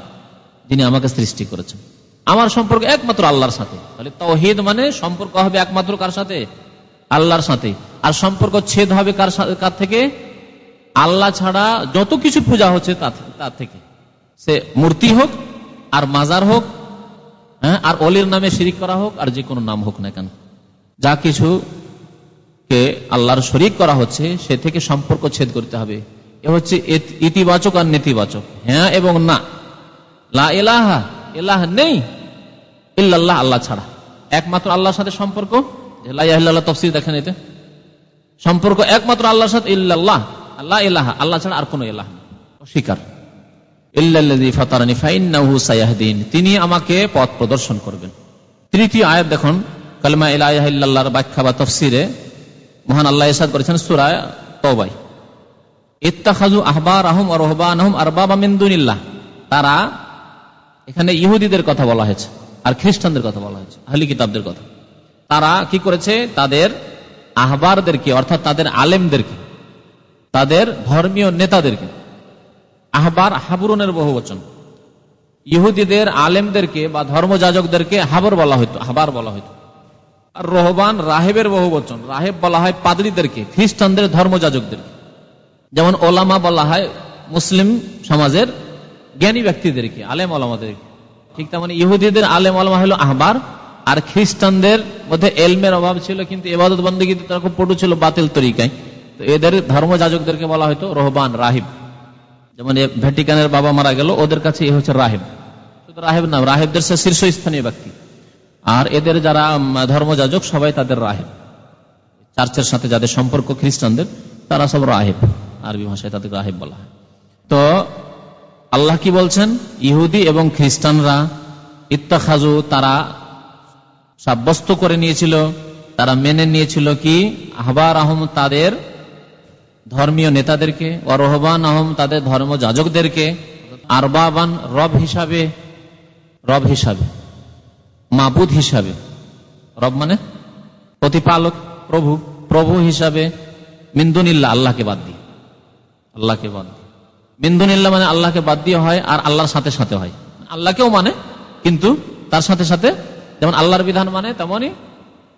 যিনি আমাকে সৃষ্টি করেছেন। আমার সম্পর্ক একমাত্র আল্লাহর সাথে। তাহলে তৌহিদ মানে সম্পর্ক হবে একমাত্র কার সাথে? আল্লাহর সাথে। আর সম্পর্ক ছেদ হবে কার সাথে কার থেকে? আল্লাহ ছাড়া যত কিছু পূজা হচ্ছে তার থেকে। সে মূর্তি হোক, আর মাজার হোক হ্যাঁ আর অলির নামে শিরিক করা হোক, আর যে কোনো নাম হোক না কেন। যা কিছু কে আল্লাহর শরিক করা হচ্ছে, সে থেকে সম্পর্ক ছেদ করতে হবে। এ হচ্ছে ইতিবাচক আর নেতিবাচক। হ্যাঁ এবং না। লা এলাহা এলাহ নেই, ইল্লাল্লাহ আল্লাহ ছাড়া। একমাত্র আল্লাহর সাথে সম্পর্ক। তফসির দেখেন এতে। সম্পর্ক একমাত্র আল্লাহর সাথে ইল্লাল্লাহ। আল্লাহ এলাহা আল্লাহ ছাড়া আর কোন এলাহ অস্বীকার। তিনি আমাকে পথ প্রদর্শন করবেন। তৃতীয় আয়াত দেখুন, কালমা ইলাহার ব্যাখ্যা বা তফসিরে মহান আল্লাহ ইসাদ করেছেন সুরায় তবাই ইত্তাখাজু আহবার আহম রহবান আহম আরবাবা তারা এখানে ইহুদিদের কথা বলা হয়েছে, আর খ্রিস্টানদের কথা বলা হয়েছে, আহলি কিতাবদের কথা। তারা কি করেছে? তাদের আহবারদেরকে, অর্থাৎ তাদের আলেমদেরকে, তাদের ধর্মীয় নেতাদেরকে আহবার হাবুরনের বহু বচন। ইহুদিদের, আলেমদেরকে বা ধর্মযাজকদেরকে হাবর বলা হইতো, আহবার বলা হইতো। আর রহবান রাহেবের বহু বচন, রাহেব বলা হয় পাদরিদেরকে, খ্রিস্টানদের ধর্মযাজকদেরকে। যেমন ওলামা বলা হয় মুসলিম সমাজের জ্ঞানী ব্যক্তিদেরকে, আলেম ওলামাদেরকে। ঠিক তেমন ইহুদিদের আলেম ওলামা হলো আহবার, আর খ্রিস্টানদের মধ্যে এলমের অভাব ছিল, কিন্তু এবাদত বন্দী কিন্তু তারা খুব পটু ছিল বাতিল তরিকায়। তো এদের ধর্মযাজকদেরকে বলা হয়তো রহবান, রাহিব। যেমন ভ্যাটিকানের বাবা মারা গেল, ওদের কাছে এ হচ্ছে রাহেব। শুধু রাহেব নাম রাহেবদের সে শীর্ষস্থানীয় ব্যক্তি। আর এদের যারা ধর্মযাজক, সবাই তাদের রাহেব। চার্চের সাথে যাদের সম্পর্ক খ্রিস্টানদের, তারা সব রাহেব। আরবি ভাষায় তাদের রাহেব বলা তো আল্লাহ কি বলছেন? ইহুদি এবং খ্রিস্টানরা ইত্তাখাজু তারা সাব্যস্ত করে নিয়েছিল, তারা মেনে নিয়েছিল কি? আহবার আহম তাদের ধর্মীয় নেতাদেরকে ও রহবান আহম তাদের ধর্ম যাজকদেরকে, আরবাবান রব হিসাবে রব হিসাবে, মাবুদ হিসাবে, রব মানে প্রতিপালক, প্রভু প্রভু হিসাবে মিন্দুনিল্লা আল্লাহকে বাদ দিয়ে, আল্লাহকে বাদ দিয়ে। মিন্দুনিল্লা মানে আল্লাহকে বাদ দিয়ে হয় আর আল্লাহর সাথে সাথে হয়। আল্লাহকেও মানে কিন্তু তার সাথে সাথে যেমন আল্লাহর বিধান মানে তেমনই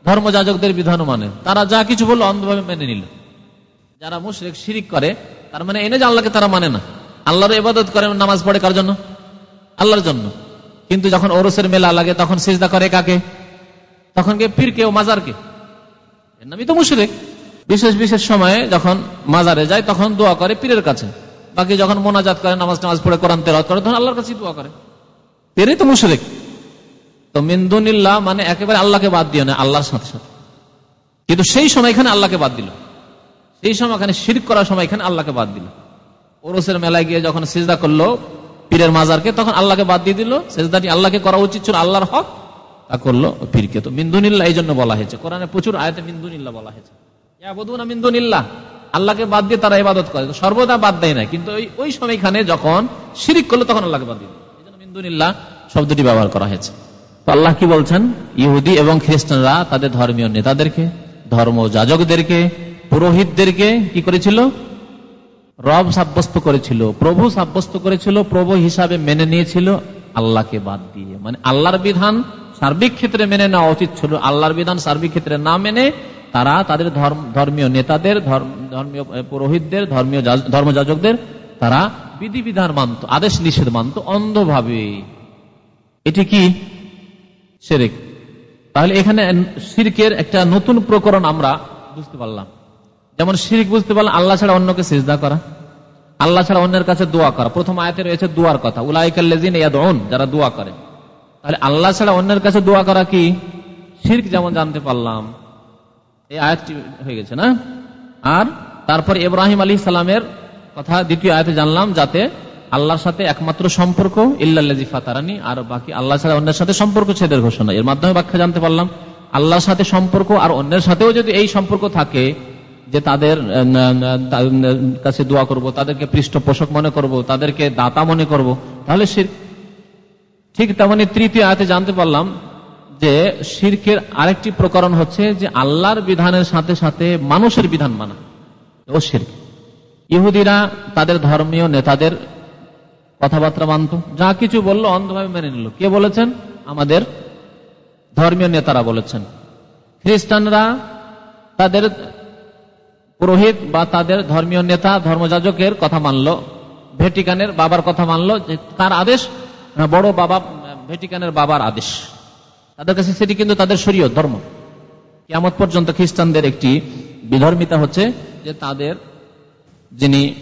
ধর্মযাজকদের বিধানও মানে। তারা যা কিছু বলল অন্ধভাবে মেনে নিল। যারা মুশরিক শিরিক করে, তার মানে এনে যে আল্লাহকে তারা মানে না। আল্লাহর ইবাদত করে নামাজ পড়ে কার জন্য? আল্লাহর জন্য। কিন্তু যখন ওরসের মেলা লাগে, তখন সিজদা করে কাকে? তখন কে? পীর কেউ মাজারকে? এর নামই তো মুশরিক। বিশেষ বিশেষ সময়ে যখন মাজারে যায়, তখন দোয়া করে পীরের কাছে। বাকি যখন মোনাজাত করে, নামাজ নামাজ পড়ে, কোরআন তেরাত করে, তখন আল্লাহর কাছে দোয়া করে। পীরই তো মুশরিক। তো মিন্দুনিল্লাহ মানে একেবারে আল্লাহকে বাদ দিও না আল্লাহর সাথে সাথে। কিন্তু সেই সময় এখানে আল্লাহকে বাদ দিল। সেই সময় এখানে শিরক করার সময় এখানে আল্লাহকে বাদ দিল। ওরসের মেলায় গিয়ে যখন সিজদা করল, পীরের মাজারকে, তখন আল্লাহকে বাদ দিয়ে দিল। সেজদাটি আল্লাহকে করা উচিত ছিল আল্লাহর হক। তা করল পীরকে। তো মিন্দুনিল্লাহ এই জন্য বলা হয়েছে। কোরআনে প্রচুর আয়তে মিন্দুনিল্লাহ বলা হয়েছে। না মিন্দুনিল্লাহ। আল্লাহকে বাদ দিয়ে তারা ইবাদত করে। সর্বদা বাদ দেয় না কিন্তু ওই সময়খানে যখন শিরিক করল, তখন আল্লাহকে বাদ দিয়ে এই জন্য মিন্দুনিল্লাহ শব্দটি ব্যবহার করা হয়েছে। আল্লাহ কি বলছেন? ইহুদি এবং খ্রিস্টানরা তাদের ধর্মীয় নেতাদেরকে ধর্ম যাজকদেরকে পুরোহিতদেরকে কি করেছিল? রব সাব্যস্ত করেছিল, প্রভু সাব্যস্ত করেছিল, প্রভু হিসাবে মেনে নিয়েছিল আল্লাহকে বাদ দিয়ে। মানে আল্লাহর বিধান সার্বিক ক্ষেত্রে মেনে নেওয়া উচিত ছিল। আল্লাহর বিধান সার্বিক ক্ষেত্রে না মেনে তারা তাদের ধর্মীয় নেতাদের ধর্মীয় পুরোহিতদের, ধর্মীয় ধর্মযাজকদের তারা বিধিবিধান মানত, আদেশ নিষেধ মানত অন্ধভাবে। এটি কি? সেরেক। তাহলে এখানে সিরকের একটা নতুন প্রকরণ আমরা বুঝতে পারলাম। যেমন শিরিক বুঝতে পারলাম আল্লাহ ছাড়া অন্যকে সিজদা করা, আল্লাহ ছাড়া অন্যের কাছে দোয়া করা। প্রথম আয়তে রয়েছে দোয়ার কথা উলাইকাল্লেজিন যারা দোয়া করে। তাহলে আল্লাহ ছাড়া অন্যের কাছে দোয়া করা কি? শির্ক যেমন জানতে পারলাম। এই আয়াতটি হয়ে গেছে না? আর তারপর ইব্রাহিম আলী সালামের কথা দ্বিতীয় আয়তে জানলাম, যাতে আল্লাহর সাথে একমাত্র সম্পর্ক ইল্লাল্লাজি ফাতারানি, আর বাকি আল্লাহ ছাড়া অন্যের সাথে সম্পর্ক ছেদের ঘোষণা। এর মাধ্যমে ব্যাখ্যা জানতে পারলাম, আল্লাহর সাথে সম্পর্ক আর অন্যের সাথেও যদি এই সম্পর্ক থাকে যে তাদের কাছে দোয়া করব, তাদেরকে পৃষ্ঠপোষক মনে করব, তাদেরকে দাতা মনে করব, তাহলে ঠিক তেমনি তৃতীয় আয়তে জানতে পারলাম যে শিরকের আরেকটি প্রকরণ হচ্ছে যে আল্লাহর বিধানের সাথে সাথে মানুষের বিধান মানা, ও শির ইহুদিরা তাদের ধর্মীয় নেতাদের কথাবার্তা মানত, যা কিছু বলল অন্ধভাবে মেনে নিল। কে বলেছেন? আমাদের ধর্মীয় নেতারা বলেছেন। খ্রিস্টানরা তাদের পুরোহিত বা তাদের ধর্মীয় নেতা ধর্মযাজকের কথা মানল ভেটিকানের বাবার কথা মানল যে তার আদেশ বড় বাবা ভেটিকানের বাবার আদেশ। তাদের কাছে সেটি কিন্তু তাদের শরীয় ধর্ম। কেমত পর্যন্ত খ্রিস্টানদের একটি বিধর্মিতা হচ্ছে যে তাদের যিনি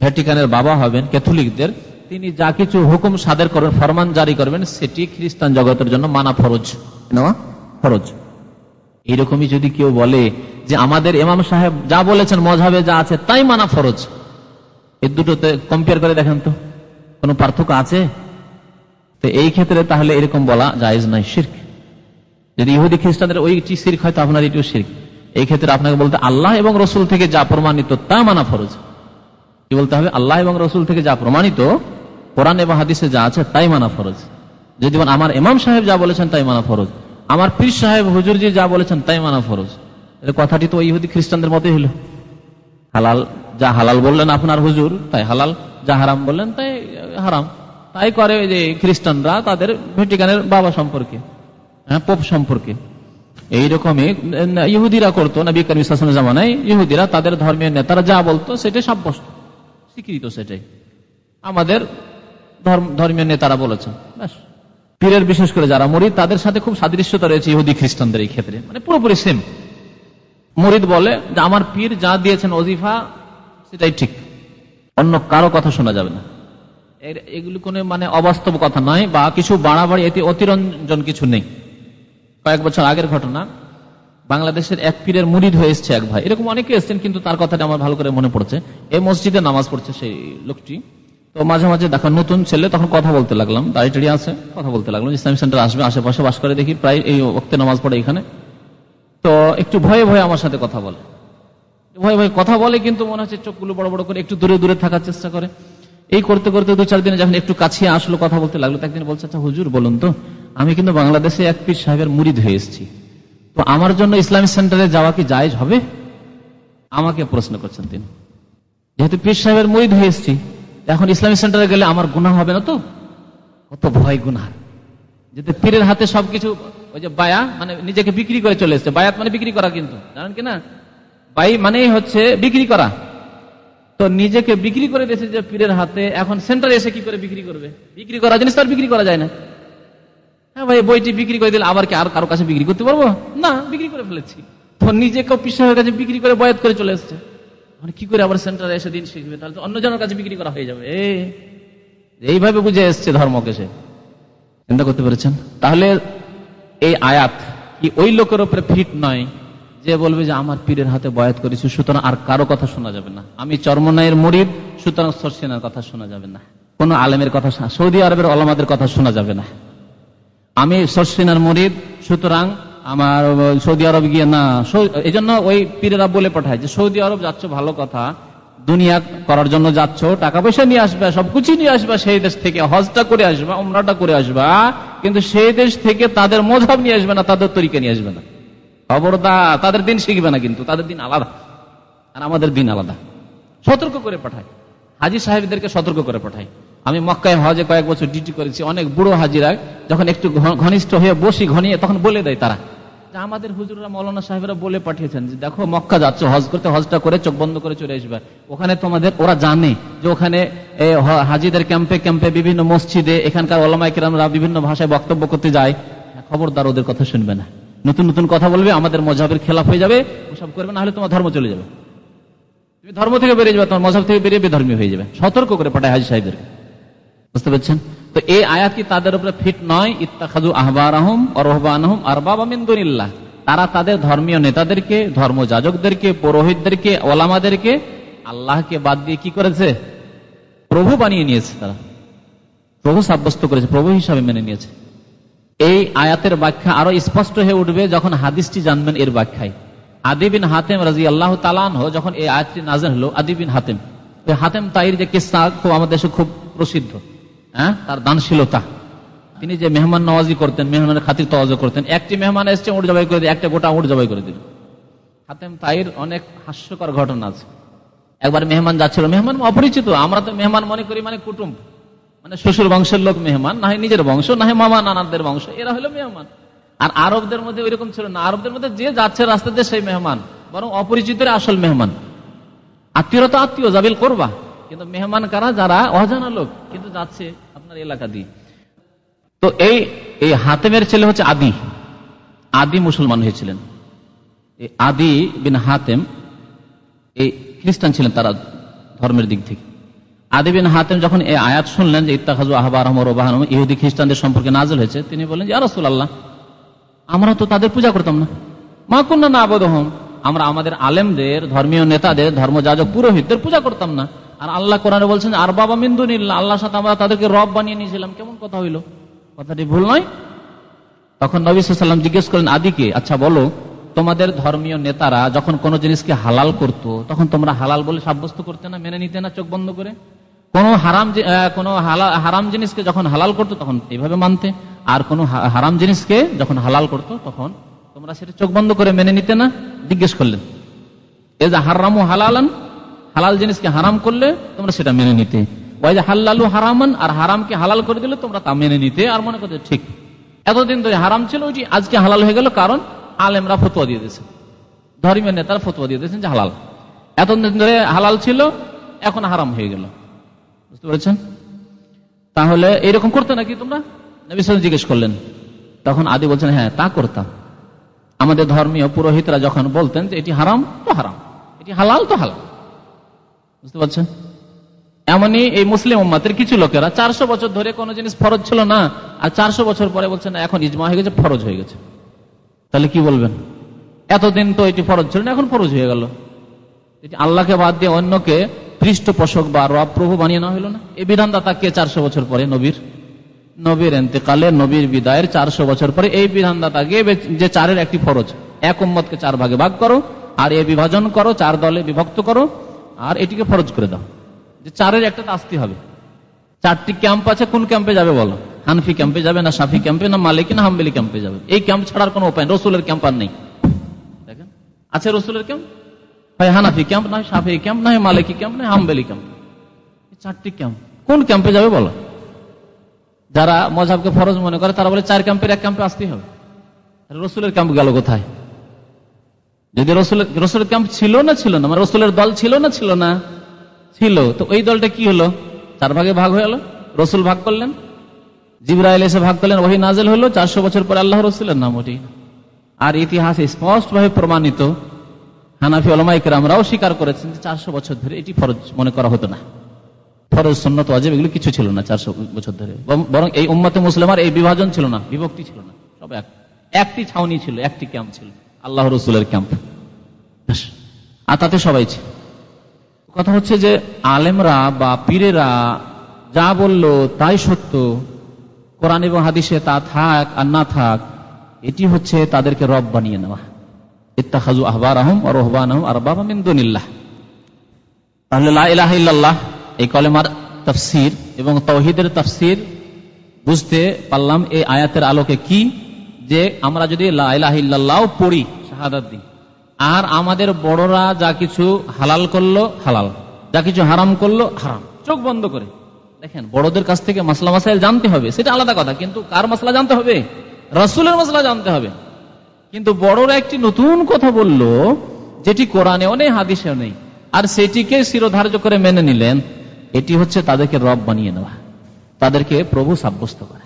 ভ্যাটিকানের বাবা হবেন ক্যাথলিকদের তিনি যা কিছু হুকুম সাদের করবেন ফরমান জারি করবেন সেটি খ্রিস্টান জগতের জন্য মানা ফরজ। নেওয়া ফরজ। এইরকমই যদি কেউ বলে যে আমাদের এমাম সাহেব যা বলেছেন, মজাবে যা আছে, তাই মানা ফরজ। এই দুটোতে কম্পেয়ার করে দেখেন তো, কোনো পার্থক্য আছে? তো এই ক্ষেত্রে তাহলে এরকম বলা জায়েজ নাই শির্ক। যদি ইহুদি খ্রিস্টানদের ওইটি শির্ক হয়, তো আপনার এটিও শির্ক। এই ক্ষেত্রে আপনাকে বলতে আল্লাহ এবং রসুল থেকে যা প্রমাণিত, তা মানা ফরজ। কি বলতে হবে? আল্লাহ এবং রসুল থেকে যা প্রমাণিত, কোরআন এবং হাদিসে যা আছে, তাই মানা ফরজ। যদি আমার ইমাম সাহেব যা বলেছেন, তাই মানা ফরজ। আমার পীর সাহেব, হুজুরজি যা বলেছেন, তাই মানা ফরজ। কথাটি তো ইহুদি খ্রিস্টানদের মতোই হলো। হালাল, যা হালাল বললেন আপনার হুজুর, তাই হালাল, যা হারাম বললেন তাই হারাম। তাই করে যে খ্রিস্টানরা তাদের ভেটিকানের বাবা সম্পর্কে হ্যাঁ পোপ সম্পর্কে। এইরকমই ইহুদিরা করতো না বিজ্ঞান বিশ্বাসনের জামানায় ইহুদিরা তাদের ধর্মীয় নেতারা যা বলতো সেটাই সাব্যস্ত, স্বীকৃত সেটাই। আমাদের ধর্মীয় নেতারা বলেছেন, ব্যাস। পীরের বিশেষ করে যারা মরিদ, তাদের সাথে খুব সাদৃশ্যতা রয়েছে ইহুদি খ্রিস্টানদের এই ক্ষেত্রে মানে পুরোপুরি সেম মরিদ বলে যে, আমার পীর যা দিয়েছেন অজিফা সেটাই ঠিক। অন্য কারও কথা শোনা যাবে না। এগুলি কোন মানে অবাস্তব কথা নয় বা কিছু বাড়াবাড়ি, এতে অতিরঞ্জন কিছু নেই। কয়েক বছর আগের ঘটনা, বাংলাদেশের এক পীরের মুরিদ হয়ে এসছে এক ভাই। এরকম অনেকে এসছেন, কিন্তু তার কথাটা আমার ভালো করে মনে পড়ছে। এই মসজিদে নামাজ পড়ছে সেই লোকটি। তো মাঝে মাঝে দেখো, নতুন ছেলে, তখন কথা বলতে লাগলাম। দাঁড়িয়ে আছে, কথা বলতে লাগলাম। ইসলামিক সেন্টার আসবে, আশেপাশে বাস করে দেখি। প্রায় এই ওক্তে নামাজ পড়ে এখানে। তো একটু ভয়ে ভয়ে আমার সাথে কথা বলে। ভয়ে ভয়ে কথা বলে কিন্তু মনে হচ্ছে চোখগুলো বড় বড় করে একটু দূরে দূরে থাকার চেষ্টা করে। এই করতে করতে দু চার দিনে যখন একটু কাছে আসলো, কথা বলতে লাগল একদিন বলছে আচ্ছা হুজুর, বলুন তো, আমি কিন্তু বাংলাদেশে এক পিস সাহেবের মুড়িদ হয়ে এসেছি। তো আমার জন্য ইসলামিক সেন্টারে যাওয়া কি জায়জ হবে? আমাকে প্রশ্ন করছেন তিনি। যেহেতু পীর সাহেবের মুড়িদ হয়ে এসেছি, এখন ইসলামিক সেন্টারে গেলে আমার গুণা হবে না তো? কত ভয় গুনার যেতে পীরের হাতে সবকিছু ওই যে বায়া মানে নিজেকে বিক্রি করে চলে এসছে। বায়াত মানে বিক্রি করা কিন্তু। জানেন কিনা বাই মানে হচ্ছে বিক্রি করা। তো নিজেকে বিক্রি করে দিয়েছে যে পীরের হাতে, এখন সেন্টারে এসে কি করে বিক্রি করবে? বিক্রি করা জিনিস তার বিক্রি করা যায় না। হ্যাঁ ভাই, বইটি বিক্রি করে দিলে আবার কি আর কারও কাছে বিক্রি করতে পারব? না, বিক্রি করে ফেলেছি। তো নিজেকে পিসাহের কাছে বিক্রি করে বয়াত করে চলে এসছে। মানে কি করে আবার সেন্টারে এসে দিন শিখবে তাহলে তো অন্যজনের কাছে বিক্রি করা হয়ে যাবে। এইভাবে বুঝে এসছে ধর্মকে সে। চিন্তা করতে পেরেছেন? তাহলে এই আয়াত কি ওই লোকের উপরে ফিট নয় যে বলবে যে আমার পীরের হাতে বয়াত করেছি, সুতরাং আর কারও কথা শোনা যাবে না। আমি চর্মনায়ের মরিদ, সুতরাং সরসেনার কথা শোনা যাবে না। কোন আলেমের কথা সৌদি আরবের আলমাদের কথা শোনা যাবে না। আমি সরসেনার মরিদ, সুতরাং আমার সৌদি আরব গিয়ে না এই জন্য ওই পীরেরা বলে পাঠায় যে সৌদি আরব যাচ্ছ, ভালো কথা। দুনিয়া করার জন্য যাচ্ছ, টাকা পয়সা নিয়ে আসবে, সবকিছু নিয়ে আসবা, সেই দেশ থেকে হজটা করে আসবা, উমরাটা করে আসবা। কিন্তু সেই দেশ থেকে তাদের মজাব নিয়ে আসবে না, তাদের তরিকা নিয়ে আসবে না। খবরদার, তাদের দিন শিখবে না কিন্তু, তাদের দিন আলাদা। আর আমাদের দিন আলাদা। সতর্ক করে পাঠায়। হাজি সাহেবদেরকে সতর্ক করে পাঠায়। আমি মক্কায় হজে কয়েক বছর ডিউটি করেছি, অনেক বুড়ো হাজিরা যখন একটু ঘনিষ্ঠ হয়ে বসি ঘনিয়ে, তখন বলে দেয় তারা আমাদের হুজুরা মৌলানা সাহেবরা বলে পাঠিয়েছেন যে দেখো মক্কা যাচ্ছ, হজ করতে, হজটা করে চোখ বন্ধ করে চলে আসবে। ওখানে তোমাদের, ওরা জানে যে ওখানে হাজিদের ক্যাম্পে ক্যাম্পে বিভিন্ন মসজিদে এখানকার ওলামাইকেরামরা বিভিন্ন ভাষায় বক্তব্য করতে যায়। খবরদার ওদের কথা শুনবে না। নতুন নতুন কথা বলবে, আমাদের মজাবের খেলাফ হয়ে যাবে, ওসব করবে না হলে তোমার ধর্ম চলে যাবে। তুমি ধর্ম থেকে বেরিয়ে যাবে, তোমার মজাব থেকে বেরিয়ে বেধর্মী হয়ে যাবে। সতর্ক করে পাঠায় হাজি সাহেবদেরকে। বুঝতে পারছেন? তো এই আয়াত কি তাদের উপরে ফিট নয়? ইত্তাখাজু আহবার আহম অরহবান আহম আরবাবিন্দুল্লাহ তারা তাদের ধর্মীয় নেতাদেরকে, ধর্মযাজকদেরকে, পুরোহিতদেরকে, ওলামাদেরকে আল্লাহকে বাদ দিয়ে কি করেছে? প্রভু বানিয়ে নিয়েছে তারা। প্রভু সাব্যস্ত করেছে, প্রভু হিসাবে মেনে নিয়েছে। এই আয়াতের ব্যাখ্যা আরও স্পষ্ট হয়ে উঠবে যখন হাদিসটি জানবেন এর ব্যাখ্যায়। আদিবিন হাতেম রাজি আল্লাহ তালান যখন এই আয়াতটি নাজেন হলো আদিবিন হাতেম। হাতেম তাইর যে কিস্তা খুব আমাদের দেশে খুব প্রসিদ্ধ। হ্যাঁ? তার দানশীলতা। তিনি যে মেহমান নওয়াজি করতেন, মেহমানের খাতির তওয়াজ করতেন, একটি মেহমান এসছে উঠ জবাই করে দিয়ে একটা গোটা উঠ জবাই করে দিল। হাতেম তাইর অনেক হাস্যকর ঘটনা আছে। একবার মেহমান যাচ্ছিল, মেহমান অপরিচিত, আমরা তো মেহমান মনে করি মানে কুটুম্ব। মানে শ্বশুর বংশের লোক মেহমান, না নিজের বংশ, না হয় মামা নানাদের বংশ, এরা হলো মেহমান। আর আরবদের মধ্যে ওইরকম ছিল না। আরবদের মধ্যে যে যাচ্ছে রাস্তাতে সেই মেহমান, বরং অপরিচিতের আসল মেহমান। আত্মীয়রা তো আত্মীয়, জাবিল করবা। কিন্তু মেহমান কারা? যারা অজানা লোক, কিন্তু যাচ্ছে আপনার এলাকা দিয়ে। তো এই এই হাতেমের ছেলে হচ্ছে আদি। আদি মুসলমান হয়েছিলেন। এই আদি বিন হাতেম, এই খ্রিস্টান ছিলেন তারা ধর্মের দিক থেকে। আদি বিন হাতেম যখন এই আয়াত শুনলেন যে ইত্তাখাজু আহবার আহমর ওবাহান ইহুদি খ্রিস্টানদের সম্পর্কে নাজল হয়েছে, তিনি বললেন যে আরসুল আল্লাহ আমরা তো তাদের পূজা করতাম না। মা কন্যা না আবদ আমরা আমাদের আলেমদের, ধর্মীয় নেতাদের, ধর্মযাজক, পুরোহিতদের পূজা করতাম না। আর আল্লাহ কোরআনে বলছেন, আর বাবা মিন্দুনিল্লা আল্লাহর সাথে আমরা তাদেরকে রব বানিয়ে নিয়েছিলাম। কেমন কথা হইল? কথাটি ভুল নয়। তখন নবী সাল্লাম জিজ্ঞেস করেন, আদিকে আচ্ছা বলো, তোমাদের ধর্মীয় নেতারা যখন কোন জিনিসকে হালাল করত, তখন তোমরা হালাল বলে সাব্যস্ত করতে না, মেনে নিতে না চোখ বন্ধ করে? কোন হারাম কোন হারাম জিনিসকে যখন হালাল করতো, তখন এইভাবে মানতে? আর কোন হারাম জিনিসকে যখন হালাল করতো, তখন তোমরা সেটা চোখ বন্ধ করে মেনে নিতে না? জিজ্ঞেস করলেন এ যে হারামু হালালান? হালাল জিনিসকে হারাম করলে তোমরা সেটা মেনে নিতে। ওই যে হাল্লালু হারামান, আর হারামকে হালাল করে দিলে তোমরা তা মেনে নিতে। আর মনে করতে ঠিক, এতদিন ধরে হারাম ছিল, ওই আজকে হালাল হয়ে গেল, কারণ আলেমরা ফতুয়া দিয়ে দিয়েছে। ধর্মীয় নেতারা ফতুয়া দিয়ে দিয়েছেন যে হালাল। এতদিন ধরে হালাল ছিল, এখন হারাম হয়ে গেল। বুঝতে পেরেছেন? তাহলে এরকম করতে নাকি তোমরা? নবী জিজ্ঞেস করলেন। তখন আদি বলছেন হ্যাঁ তা করতাম। আমাদের ধর্মীয় পুরোহিতরা যখন বলতেন যে এটি হারাম, তো হারাম। এটি হালাল, তো হালাল। বুঝতে পারছেন? এমনই এই মুসলিম উম্মাতের কিছু লোকেরা চারশো বছর ধরে কোন জিনিস ফরজ ছিল না, আর চারশো বছর পরে বলছেন, এখন ইজমা হয়ে গেছে, ফরজ হয়ে গেছে। তাহলে কি বলবেন? এতদিন তো এটি ফরজ ছিল না, এখন ফরজ হয়ে গেল। এটি আল্লাহকে বাদ দিয়ে অন্যকে পৃষ্ঠপোষক বা রব প্রভু বানিয়ে নেওয়া হলো না। এই বিধানদাতা কে চারশো বছর পরে নবীর নবীর এতেকালে নবীর বিদায়ের চারশো বছর পরে এই বিধানদাতাকে যে চারের একটি ফরজ। এক উম্মতকে চার ভাগে ভাগ করো, আর এ বিভাজন করো, চার দলে বিভক্ত করো আর এটিকে ফরজ করে দাও। যে চারের একটা আসতে হবে। চারটি ক্যাম্প আছে, কোন ক্যাম্পে যাবে বলো? হানফি ক্যাম্পে যাবে না সাফি ক্যাম্পে না মালিকি না হাম্বেলি ক্যাম্পে যাবে। এই ক্যাম্প ছাড়ার কোনো উপায় রসুলের ক্যাম্প আর নেই। দেখেন? আছে রসুলের ক্যাম্প হয় হানাফি ক্যাম্প নয় সাফি ক্যাম্প নয় মালিকি ক্যাম্প নয় হাম্বেলি ক্যাম্প চারটি ক্যাম্প কোন ক্যাম্পে যাবে বলো? যারা মজাবকে ফরজ মনে করে, তারা বলে চার ক্যাম্পের এক ক্যাম্পে আসতেই হবে। রসুলের ক্যাম্প গেল কোথায়? যদি রসুলের ক্যাম্প ছিল না ছিল না মানে রসুলের দল ছিল না ছিল না, ছিল, তো ওই দলটা কি হলো? চার ভাগে ভাগ হয়ে গেল? রসুল ভাগ করলেন, জিবরাইল এসে ভাগ করলেন ওই নাজেল হলো, চারশো বছর পরে আল্লাহ রসুলের নাম ওটি আর ইতিহাসে স্পষ্টভাবে প্রমাণিত, হানাফি ওলামাইকরামরাও স্বীকার করেছেন যে চারশো বছর ধরে এটি ফরজ মনে করা হতো না। ফরজ সন্ন্যত অজেব এগুলো কিছু ছিল না চারশো বছর ধরে। বরং এই উম্মতে মুসলিমার এই বিভাজন ছিল না, বিভক্তি ছিল না, সব এক, একটি ছাউনি ছিল, একটি ক্যাম্প ছিল। আল্লাহ রসুলের ক্যাম্প। আর তাতে সবাই কথা হচ্ছে যে, আলেমরা বা পীরেরা যা বলল তাই সত্য। কোরআন এবং হাদিসে তা থাক আর না থাক, এটি হচ্ছে তাদেরকে রব বানিয়ে নেওয়া। ইত্তাখাজু আহবার আহম আর রহবান আর বাবা মিন্দুনিল্লাহ তাহলে লাহ এই কলেমার তফসির এবং তৌহিদের তফসির বুঝতে পারলাম এই আয়াতের আলোকে কি যে আমরা যদি লাহ পড়ি শাহাদাত দিই। আর আমাদের বড়রা যা কিছু হালাল করল, হালাল। যা কিছু হারাম করল, হারাম। চোখ বন্ধ করে। দেখেন, বড়দের কাছ থেকে মাসলা মাসাইল জানতে হবে, সেটা আলাদা কথা, কিন্তু কার মশলা জানতে হবে? রসুলের মশলা জানতে হবে। কিন্তু বড়রা একটি নতুন কথা বলল, যেটি কোরআনে নেই হাদিসে নেই। আর সেটিকে শিরোধার্য করে মেনে নিলেন, এটি হচ্ছে তাদেরকে রব বানিয়ে নেওয়া তাদেরকে প্রভু সাব্যস্ত করা।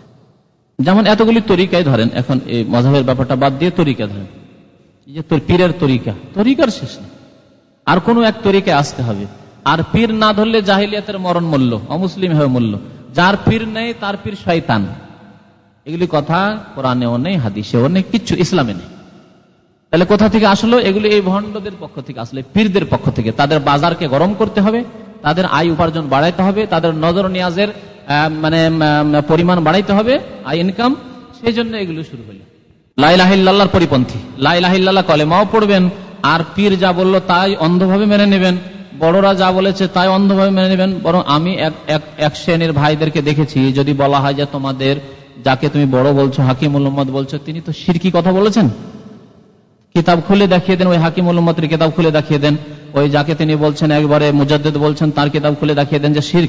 যেমন এতগুলি তরিকায় ধরেন, এখন এই মজাবের ব্যাপারটা বাদ দিয়ে তরিকা ধরেন। যে তোর পীরের তরিকা, তরিকার শেষ নেই। আর কোনো এক তরিকায় আসতে হবে। আর পীর না ধরলে জাহিলিয়াতের মরণ মূল্য, অমুসলিম হয়ে মূল্য। যার পীর নেই, তার পীর শয়তান। এগুলি কথা কোরআনেও নেই, হাদিসেও নেই, কিচ্ছু ইসলামে নেই। তাহলে কোথা থেকে আসলো? এগুলি এই ভণ্ডদের পক্ষ থেকে আসলে, পীরদের পক্ষ থেকে। তাদের বাজারকে গরম করতে হবে, তাদের আয় উপার্জন বাড়াইতে হবে, তাদের নজর নিয়াজের মানে পরিমাণ বাড়াইতে হবে আয় ইনকাম সেই জন্য এগুলো শুরু হলো। লাইলাহিল্লাহর পরিপন্থী। লাইলাহিল্লাহ কলেমাও পড়বেন, আর পীর যা বলল তাই অন্ধভাবে মেনে নেবেন। বড়রা যা বলেছে তাই অন্ধভাবে মেনে নেবেন, বরং আমি এক শ্রেণির ভাইদেরকে দেখেছি, যদি বলা হয় যে তোমাদের যাকে তুমি বড় বলছো, হাকিম মোহাম্মদ বলছো, তিনি তো সিরকি কথা বলেছেন। কিতাব খুলে দেখিয়ে দেন, ওই হাকিম মোহাম্মদের কিতাব খুলে দেখিয়ে দেন। ওই যাকে তিনি বলছেন, একবারে মুজাদ্দ বলছেন, তার কিতাব খুলে দেখিয়ে দেন যে হ্যাঁ?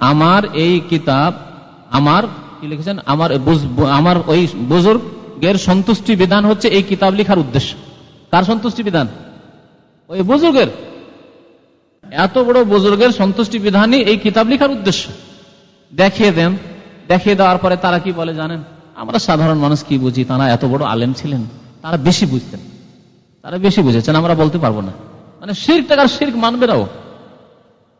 আমার এই কিতাব, আমার, কি লিখেছেন? আমার আমার ওই বুজুর্গের সন্তুষ্টি বিধান হচ্ছে এই কিতাব লেখার উদ্দেশ্য। কার সন্তুষ্টি বিধান? ওই বুজুর্গের। এত বড় বুজুর্গের সন্তুষ্টি বিধানই এই কিতাব লেখার উদ্দেশ্য। দেখিয়ে দেন। দেখিয়ে দেওয়ার পরে তারা কি বলে জানেন? আমরা সাধারণ মানুষ কি বুঝি? তারা এত বড় আলেম ছিলেন। তারা বেশি বুঝতেন। তারা বেশি বুঝেছেন, আমরা বলতে পারব না। মানে শির্ক টাকার শির্ক মানবে নাও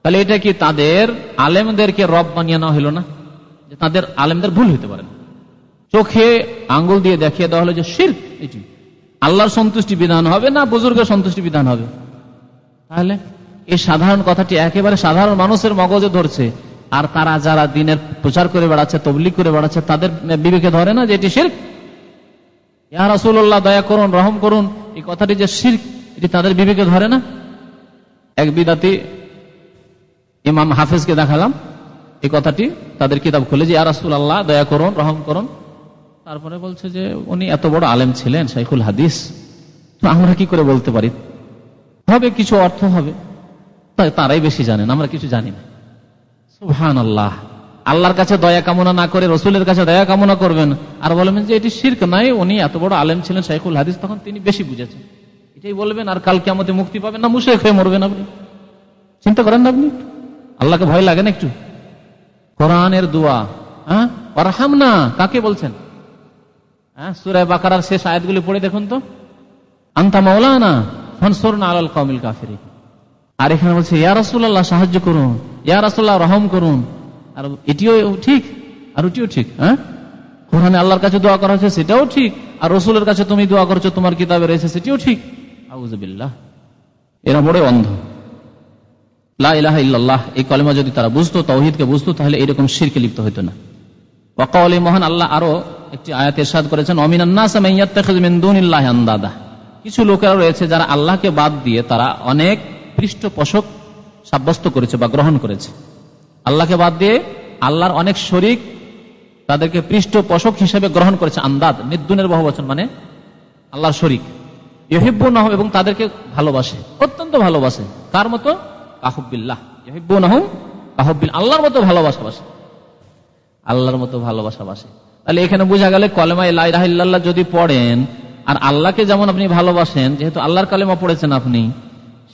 তাহলে এটা কি তাদের আলেমদেরকে রব বানিয়ে নেওয়া হলো না? যে তাদের আলেমদের ভুল হইতে পারে চোখে আঙ্গুল দিয়ে দেখিয়ে দেওয়া হলো যে শির্ক এটি। আল্লাহর সন্তুষ্টি বিধান হবে না বুজুর্গের সন্তুষ্টি বিধান হবে? তাহলে এই সাধারণ কথাটি একেবারে সাধারণ মানুষের মগজে ধরছে। আর তারা যারা দিনের প্রচার করে বেড়াচ্ছে, তবলিগ করে বেড়াচ্ছে, তাদের বিবেকে ধরে না যে এটি শির্ক? ইয়া রাসুল্লাহ দয়া করুন, রহম করুন, এই কথাটি যে শির্ক, এটি তাদের বিবেকে ধরে না? এক বিদাতি ইমাম হাফেজকে দেখালাম। এই কথাটি তাদের কিতাব খুলে যে রাসুল আল্লাহ দয়া করুন, রহম করুন। তারপরে বলছে যে, উনি এত বড় আলেম ছিলেন, শাইখুল হাদিস। তো আমরা কি করে বলতে পারি? হবে, কিছু অর্থ হবে। তাই তারাই বেশি জানেন, আমরা কিছু জানি না। সুহান আল্লাহ আল্লাহর কাছে দয়া কামনা না করে, রসুলের কাছে দয়া কামনা করবেন। আর বলবেন যে, এটি শির্ক নাই, উনি এত বড় আলেম ছিলেন, শাইখুল হাদিস। তখন তিনি বেশি বুঝেছেন। এটাই বলবেন, আর কালকে আমাদের মুক্তি পাবেন না মুশে হয়ে মরবেন আপনি। চিন্তা করেন না আপনি? আল্লাহকে ভয় লাগে না একটু? কোরআনের দোয়া হ্যাঁ? অরহাম না কাকে বলছেন? হ্যাঁ সুরায় বাকার শেষ আয়াতগুলি পড়ে দেখুন তো। আন্তা মৌলানা ফনসর না আলাল কমিল কাফেরি আর এখানে বলছে, ইয়া রাসুল্লাহ সাহায্য করুন। ইয়া রাসুল্লাহ রহম করুন। আর এটিও ঠিক, আর ওটিও ঠিক হ্যাঁ? কোরআনে আল্লাহর কাছে দোয়া করা হয়েছে, সেটাও ঠিক। আর রসুলের কাছে তুমি দোয়া করছ, তোমার কিতাবে রয়েছে, সেটিও ঠিক। আউজবিল্লাহ এরা বড় অন্ধ। লাহ এই কলেমা যদি তারা বুঝতো, তৌহিদকে বুঝতো, তাহলে এরকম শিরকে লিপ্ত হইতো না। মহান আল্লাহ আরও একটি আয়াত এরশাদ করেছেন কিছু লোকেরা রয়েছে যারা আল্লাহকে বাদ দিয়ে তারা অনেক পৃষ্ঠপোষক সাব্যস্ত করেছে বা গ্রহণ করেছে। আল্লাহকে বাদ দিয়ে আল্লাহর অনেক শরিক তাদেরকে পৃষ্ঠপোষক হিসেবে গ্রহণ করেছে, আন্দাদ, নির্দুনের বহু বচন মানে আল্লাহর শরিক। ইহিব্বু নহম এবং তাদেরকে ভালোবাসে, অত্যন্ত ভালোবাসে। কার মতো? আল্লাহর মতো ভালোবাসা বাসে। আল্লাহর মতো ভালোবাসা বাসে। তাহলে এখানে বোঝা গেলে কলেমা ইল্লাহ যদি পড়েন, আর আল্লাহকে যেমন আপনি ভালোবাসেন, যেহেতু আল্লাহর কালেমা পড়েছেন আপনি,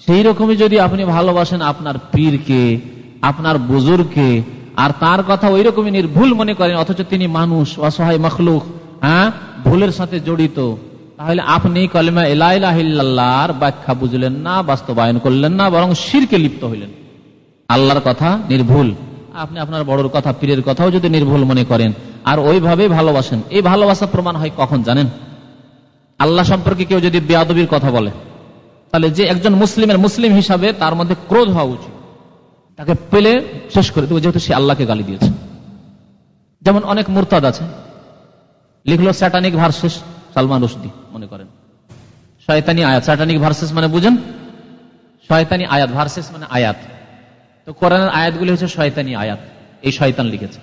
সেই রকমই যদি আপনি ভালোবাসেন আপনার পীরকে, আপনার বুজুরকে, আর তার কথা ওই রকমই নির্ভুল মনে করেন, অথচ তিনি মানুষ, অসহায়, মখলুক হ্যাঁ? ভুলের সাথে জড়িত। তাহলে আপনি কলেমা এলাহিল্লাহর ব্যাখ্যা বুঝলেন না, বাস্তবায়ন করলেন না, বরং শিরকে লিপ্ত হইলেন। আল্লাহর কথা নির্ভুল। আপনি আপনার বড়র কথা, পীরের কথাও যদি নির্ভুল মনে করেন, আর ওইভাবে ভালোবাসেন। এই ভালোবাসা প্রমাণ হয় কখন জানেন? আল্লাহ সম্পর্কে কেউ যদি বেয়াদবির কথা বলে, তাহলে যে একজন মুসলিমের মুসলিম হিসাবে তার মধ্যে ক্রোধ হওয়া উচিত। তাকে পেলে শেষ করে দেবো, যেহেতু সে আল্লাহকে গালি দিয়েছে। যেমন অনেক মুরতাদ আছে, লিখলো স্যাটানিক ভার্সেস সালমান রুশদি। মনে করেন। শয়তানি আয়াত স্যাটানিক ভার্সেস মানে বুঝেন? শয়তানি আয়াত ভার্সেস মানে আয়াত। তো কোরআনের আয়াতগুলি হচ্ছে শয়তানি আয়াত, এই শয়তান লিখেছে।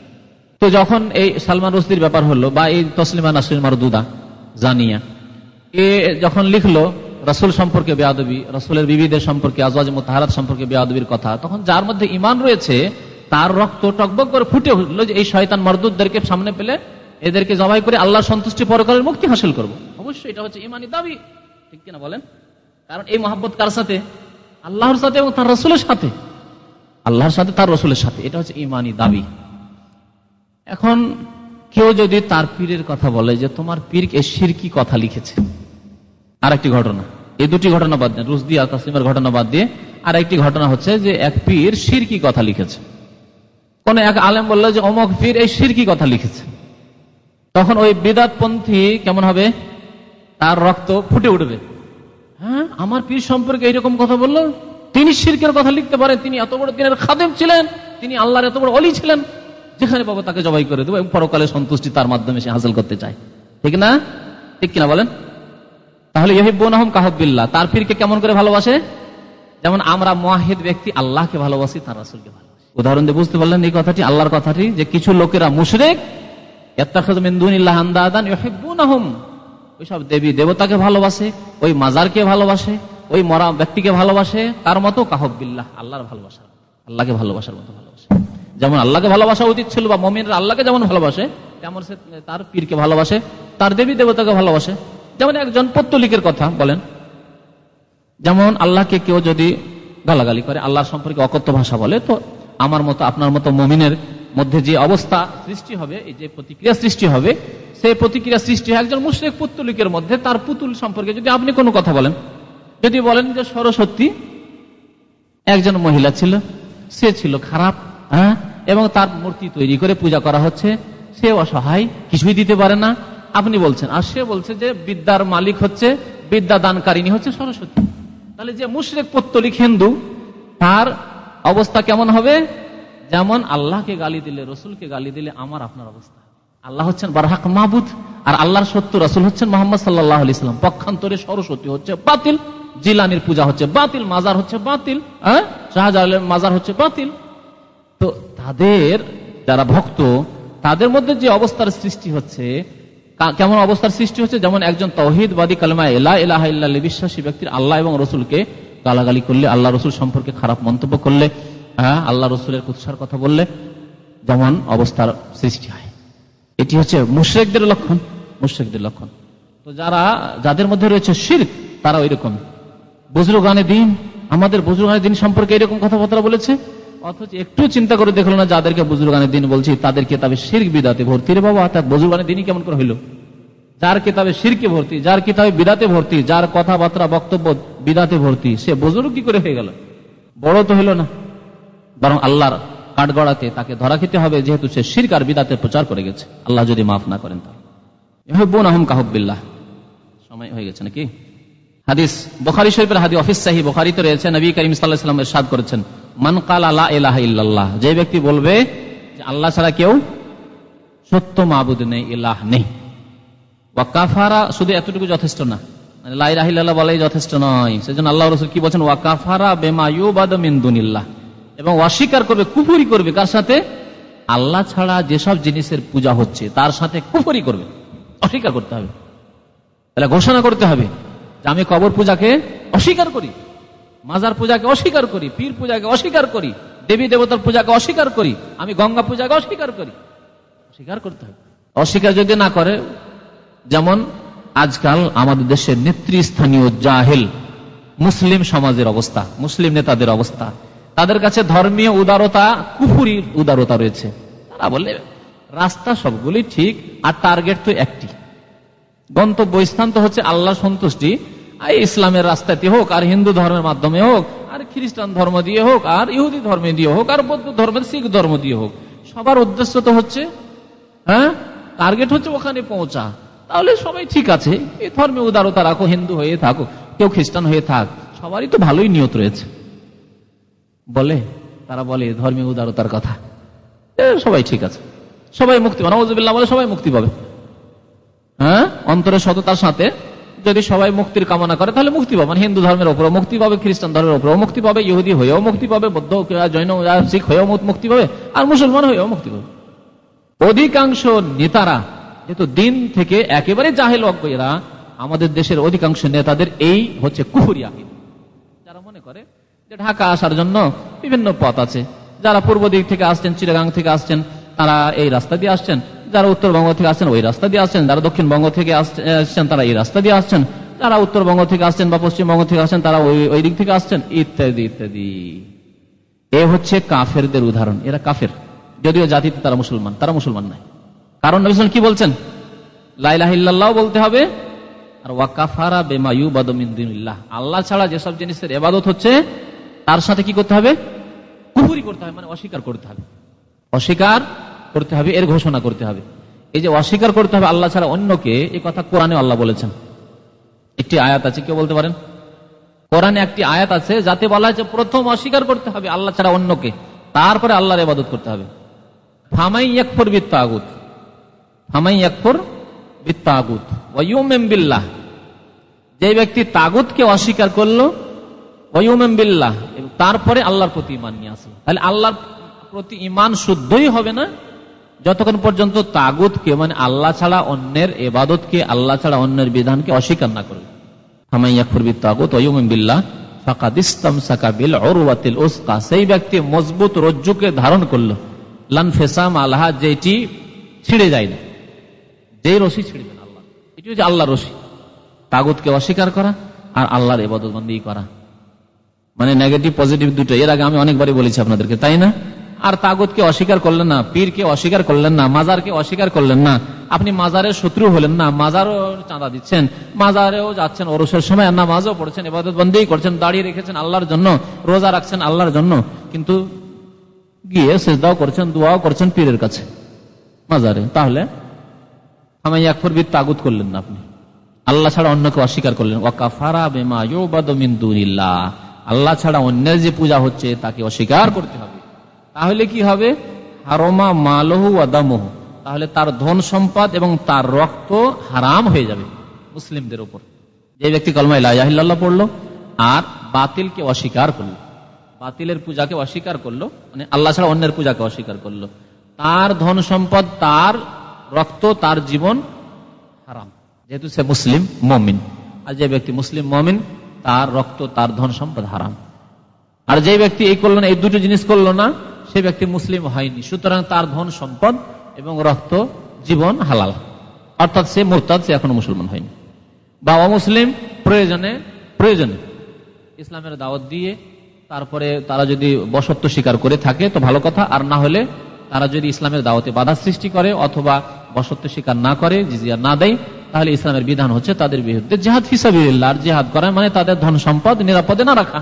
তো যখন এই সালমান রুশদির ব্যাপার হলো বা এই তসলিমা নাসরিন মারদুদা জানিয়া, এ যখন লিখলো রসুল সম্পর্কে বেয়াদবি, রসুলের বিবিদের সম্পর্কে, আজওয়াজ মোতাহারাত সম্পর্কে বেয়াদবির কথা, তখন যার মধ্যে ইমান রয়েছে, তার রক্ত টকবক করে ফুটে উঠল যে এই শয়তান মরদুদদেরকে সামনে পেলে এদেরকে জবাই করে আল্লাহর সন্তুষ্টি পরকালের মুক্তি হাসিল করব। অবশ্যই এটা হচ্ছে ইমানি দাবি। ঠিক কিনা বলেন? কারণ এই মহাব্বত কার সাথে? আল্লাহর সাথে এবং তার রসুলের সাথে। আল্লাহর সাথে, তার রসুলের সাথে। এটা হচ্ছে ইমানি দাবি। এখন কেউ যদি তার পীরের কথা বলে যে, তোমার পীর এ সিরকি কথা লিখেছে। আর একটি ঘটনা। এই দুটি ঘটনা বাদ দিয়ে রুজদি আর তাসলিমের ঘটনা বাদ দিয়ে আর একটি ঘটনা হচ্ছে যে, এক পীর সিরকি কথা লিখেছে। কোন এক আলেম বলল যে, অমক পীর এই সিরকি কথা লিখেছে। তখন ওই বেদাতপন্থী কেমন হবে? তার রক্ত ফুটে উঠবে। হ্যাঁ? আমার পীর সম্পর্কে এইরকম কথা বলল? তিনি শিরকের কথা লিখতে পারেন। তিনি এত বড় দিনের খাদেম ছিলেন। তিনি আল্লাহর এত বড় অলি ছিলেন। যেখানে পাবো তাকে জবাই করে দেবো এবং পরকালে সন্তুষ্টি তার মাধ্যমে সে হাসিল করতে চায়। ঠিক না? ঠিক কিনা বলেন? তাহলে ইহিবুন কাহবিল্লা তার পীরকে কেমন করে ভালোবাসে? যেমন আমরা মোয়াহিদ ব্যক্তি আল্লাহকে ভালোবাসি, তার রাসুলকে ভালোবাসি। উদাহরণ দিয়ে বুঝতে পারলেন এই কথাটি? আল্লাহর কথাটি যে কিছু লোকেরা মুশরেক ওইসব দেবী দেবতাকে ভালোবাসে, ওই মাজারকে ভালোবাসে, ওই মরা ব্যক্তিকে ভালোবাসে, তার মতো কাহবিল্লাহ আল্লাহর ভালোবাসা। আল্লাহকে ভালোবাসার মতো ভালোবাসে। যেমন আল্লাহকে ভালোবাসা উচিত ছিল বা মমিনরা আল্লাহকে যেমন ভালোবাসে, তেমন সে তার পীরকে ভালোবাসে, তার দেবী দেবতাকে ভালোবাসে। যেমন একজন পত্তলিকের কথা বলেন, যেমন আল্লাহকে কেউ যদি গালাগালি করে, আল্লাহর সম্পর্কে অকথ্য ভাষা বলে, তো আমার মতো, আপনার মতো মমিনের মধ্যে যে অবস্থা সৃষ্টি হবে, এই যে প্রতিক্রিয়া সৃষ্টি হবে, সেই প্রতিক্রিয়া সৃষ্টি হয় একজন মুশ্রেক পুত্তলিকের মধ্যে, তার পুতুল সম্পর্কে যদি আপনি কোনো কথা বলেন। যদি বলেন যে সরস্বতী একজন মহিলা ছিল, সে ছিল খারাপ হ্যাঁ এবং তার মূর্তি তৈরি করে পূজা করা হচ্ছে সে অসহায়, কিছুই দিতে পারে না। আপনি বলছেন, আর সে বলছে যে বিদ্যার মালিক হচ্ছে, বিদ্যা দানকারিনী হচ্ছে সরস্বতী। তাহলে যে মুশরেক পত্তলিক হিন্দু, তার অবস্থা কেমন হবে? যেমন আল্লাহকে গালি দিলে, রসুলকে গালি দিলে আমার আপনার অবস্থা। আল্লাহ হচ্ছেন বারহাক মাহবুদ আর আল্লাহর সত্য রসুল হচ্ছেন মোহাম্মদ সাল্লাহ ইসলাম পক্ষান্তরে সরস্বতী হচ্ছে বাতিল, জিলানির পূজা হচ্ছে বাতিল, মাজার হচ্ছে বাতিল হ্যাঁ? শাহজাহানের মাজার হচ্ছে বাতিল। তো তাদের যারা ভক্ত, তাদের মধ্যে যে অবস্থার সৃষ্টি হচ্ছে কেমন অবস্থার সৃষ্টি হচ্ছে? যেমন একজন তহিদবাদী কালমা এলা এলাহ বিশ্বাসী ব্যক্তির আল্লাহ এবং রসুলকে গালাগালি করলে, আল্লাহ রসুল সম্পর্কে খারাপ মন্তব্য করলে হ্যাঁ আল্লাহ রসুলের কুৎসার কথা বললে যেমন অবস্থার সৃষ্টি হয়। এটি হচ্ছে মুশ্রেকদের লক্ষণ মুশ্রেকদের লক্ষণ। তো যারা, যাদের মধ্যে রয়েছে শির্ক, তারা ওই রকম বজরুগানে দিন, আমাদের বজরুগানের দিন সম্পর্কে এরকম কথাবার্তা বলেছে, অথচ একটু চিন্তা করে দেখল না, যাদেরকে বুজুর্গানের দিন বলছি, তাদের কেতাবে শির্ক বিদাতে ভর্তি। রে বাবা তার বুজুর্গানের দিনই কেমন করে হইল? যার কিতাবে শিরকে ভর্তি, যার কিতাবে বিদাতে ভর্তি, যার কথাবার্তা, বক্তব্য বিদাতে ভর্তি, সে বুজুর্গ কি করে হয়ে গেল? বড় তো হইল না। বরং আল্লাহর কাঠগড়াতে তাকে ধরা খেতে হবে, যেহেতু সে আর বিদাতে প্রচার করে গেছে। আল্লাহ যদি মাফ না করেন তাহলে। সময় হয়ে গেছে নাকি? হাদিস, বখারি শরীফের হাদি অফিস সাহি রয়েছে, নবী করিম সাল্লাহাম সাদ করেছেন আল্লাহ এলাহ যে ব্যক্তি বলবে যে আল্লাহ ছাড়া কেউ সত্য মাহবুদ নেই, ইলাহ নেই। ওয়াকাফারা শুধু এতটুকু যথেষ্ট না। মানে লাই রাহিল্লাহ বলাই যথেষ্ট নয়। সেজন্য আল্লাহ রসুল কি বলছেন? ওয়াকাফারা বেমায়ুবাদ মিন্দুনিল্লাহ এবং অস্বীকার করবে, কুফুরি করবে। কার সাথে? আল্লাহ ছাড়া যেসব জিনিসের পূজা হচ্ছে, তার সাথে কুফুরি করবে। অস্বীকার করতে হবে। তাহলে ঘোষণা করতে হবে যে আমি কবর পূজাকে অস্বীকার করি, মাজার পূজাকে অস্বীকার করি, পীর পূজাকে অস্বীকার করি, দেবী দেবতার পূজাকে অস্বীকার করি, আমি গঙ্গা পূজাকে অস্বীকার করি। অস্বীকার করতে হবে। অস্বীকার যদি না করে, যেমন আজকাল আমাদের দেশের নেতৃস্থানীয় জাহেল মুসলিম সমাজের অবস্থা, মুসলিম নেতাদের অবস্থা তাদের কাছে ধর্মীয় উদারতা, কুফুরি উদারতা রয়েছে। তারা বলে রাস্তা সবগুলি ঠিক, আর টার্গেট তো একটি। গন্তব্য স্থান তো হচ্ছে আল্লাহ সন্তুষ্টি। আর ইসলামের রাস্তাতে হোক, আর হিন্দু ধর্মের মাধ্যমে হোক, আর খ্রিস্টান ধর্ম দিয়ে হোক, আর ইহুদি ধর্মে দিয়ে হোক, আর বৌদ্ধ ধর্মের শিখ ধর্ম দিয়ে হোক, সবার উদ্দেশ্য তো হচ্ছে হ্যাঁ? টার্গেট হচ্ছে ওখানে পৌঁছা। তাহলে সবাই ঠিক আছে। এই ধর্মে উদারতা রাখো, হিন্দু হয়ে থাকো, কেউ খ্রিস্টান হয়ে থাক, সবারই তো ভালোই নিয়ত রয়েছে। বলে, তারা বলে ধর্মীয় উদারতার কথা। সবাই ঠিক আছে। সবাই মুক্তি পাবে। নজবিল্লা বলে, সবাই মুক্তি পাবে। হ্যাঁ? অন্তরের সততার সাথে যদি সবাই মুক্তির কামনা করে, তাহলে মুক্তি পাবে। মানে হিন্দু ধর্মের উপরেও মুক্তি পাবে, খ্রিস্টান ধর্মের উপরেও মুক্তি পাবে, ইহুদি হয়েও মুক্তি পাবে, বৌদ্ধ, জৈন, শিখ হয়েও মুক্তি পাবে, আর মুসলমান হয়েও মুক্তি পাবে। অধিকাংশ নেতারা, যেহেতু দিন থেকে একেবারে জাহেল অজ্ঞরা, আমাদের দেশের অধিকাংশ নেতাদের এই হচ্ছে কুহুরি আহিদ যারা মনে করে ঢাকা আসার জন্য বিভিন্ন পথ আছে। যারা পূর্ব দিক থেকে আসছেন চিরাগাং থেকে আসছেন, তারা এই রাস্তা দিয়ে আসছেন। যারা উত্তরবঙ্গ থেকে আসছেন, ওই রাস্তা দিয়ে আসছেন। যারা দক্ষিণবঙ্গ থেকে আসছেন, তারা এই রাস্তা দিয়ে আসছেন। যারা উত্তরবঙ্গ থেকে আসছেন বা পশ্চিমবঙ্গ থেকে আসছেন, তারা ওই ওই দিক থেকে আসছেন। ইত্যাদি ইত্যাদি। এ হচ্ছে কাফেরদের উদাহরণ। এরা কাফের। যদিও জাতিতে তারা মুসলমান তারা মুসলমান নাই কারণ নবিসাল কি বলছেন? লাইলাহিল্লাহ বলতে হবে, আর ওয়াকাফারা বেমায়ু বাদমিন্দিল্লাহ আল্লাহ ছাড়া যেসব জিনিসের এবাদত হচ্ছে তার সাথে কি করতে হবে? কুহুরি করতে হবে মানে অস্বীকার করতে হবে। অস্বীকার করতে হবে, এর ঘোষণা করতে হবে। এই যে অস্বীকার করতে হবে আল্লাহ ছাড়া অন্যকে এই কথা কোরআনে আল্লাহ বলেছেন। একটি আয়াত আছে, কেউ বলতে পারেন? কোরআনে একটি আয়াত আছে, যাতে বলা হয়েছে প্রথম অস্বীকার করতে হবে আল্লাহ ছাড়া অন্যকে তারপরে আল্লাহর ইবাদত করতে হবে। ফামাই একফর বিত্তাগুত, ফামাই একফর বিত্তাগুত ওয়ুমেম বিল্লাহ। যে ব্যক্তি তাগুতকে অস্বীকার করল বিল্লাহ। তারপরে আল্লাহর প্রতি ইমান নিয়ে আসলো তাহলে আল্লাহর প্রতি ইমান শুদ্ধই হবে না? যতক্ষণ পর্যন্ত তাগুতকে মানে আল্লাহ ছাড়া অন্যের এবাদতকে, আল্লাহ ছাড়া অন্যের বিধানকে অস্বীকার না করবে সেই ব্যক্তি মজবুত ধারণ করল। আল্লাহ যেটি ছিঁড়ে যায় না। যেই রশি ছিঁড়বে না আল্লাহ এটি হচ্ছে আল্লাহ রশি। তাগুতকে অস্বীকার করা আর আল্লাহর এবাদত বন্দী করা। মানে নেগেটিভ পজিটিভ দুটো এর আগে আমি অনেকবারই বলেছি আপনাদেরকে, তাই না? আর তাগুতকে অস্বীকার করলেন না, পীরকে অস্বীকার করলেন না, মাজারকে অস্বীকার করলেন না। আপনি মাজারের শত্রু হলেন না, মাজারও চাঁদা দিচ্ছেন, মাজারেও যাচ্ছেন ওরসের সময় নামাজও পড়ছেন এবাদত বন্দী করছেন, দাঁড়িয়ে রেখেছেন আল্লাহর জন্য, রোজা রাখছেন আল্লাহর জন্য, কিন্তু গিয়ে সেজদাও করছেন, দোয়াও করছেন পীরের কাছে, মাজারে। তাহলে আমি একফর বিদ তাগুত করলেন না আপনি। আল্লাহ ছাড়া অন্যকে অস্বীকার করলেন ওয়াকাফারা বেমা ইউবাদিল্লাহ আল্লাহ ছাড়া অন্যের যে পূজা হচ্ছে, তাকে অস্বীকার করতে হবে। তাহলে কি হবে? হারমা মালহু আদামহ তাহলে তার ধন সম্পদ এবং তার রক্ত হারাম হয়ে যাবে মুসলিমদের উপর। যে ব্যক্তি কলমা ইলাহিল্লাহ পড়ল আর বাতিলকে অস্বীকার করল, বাতিলের পূজাকে অস্বীকার করল মানে আল্লাহ ছাড়া অন্যের পূজাকে অস্বীকার করল, তার ধন সম্পদ, তার রক্ত, তার জীবন হারাম। যেহেতু সে মুসলিম মমিন। আর যে ব্যক্তি মুসলিম মমিন তার রক্ত, তার ধন সম্পদ হারাম। আর যে ব্যক্তি এই করল না, এই দুটো জিনিস করল না, সে ব্যক্তি মুসলিম হয়নি। সুতরাং তার ধন সম্পদ এবং রক্ত জীবন হালাল। অর্থাৎ সে মোরতাদ, সে এখনও মুসলমান হয়নি। বা অমুসলিম প্রয়োজনে প্রয়োজনে। ইসলামের দাওয়াত দিয়ে তারপরে তারা যদি বসত্ব স্বীকার করে থাকে, তো ভালো কথা। আর না হলে তারা যদি ইসলামের দাওয়াতে বাধা সৃষ্টি করে অথবা বসত্ব স্বীকার না করে, জিজিয়া না দেয় তাহলে ইসলামের বিধান হচ্ছে তাদের বিরুদ্ধে জেহাদ ফিসাবিল্লাহ আর জেহাদ করা মানে তাদের ধন সম্পদ নিরাপদে না রাখা।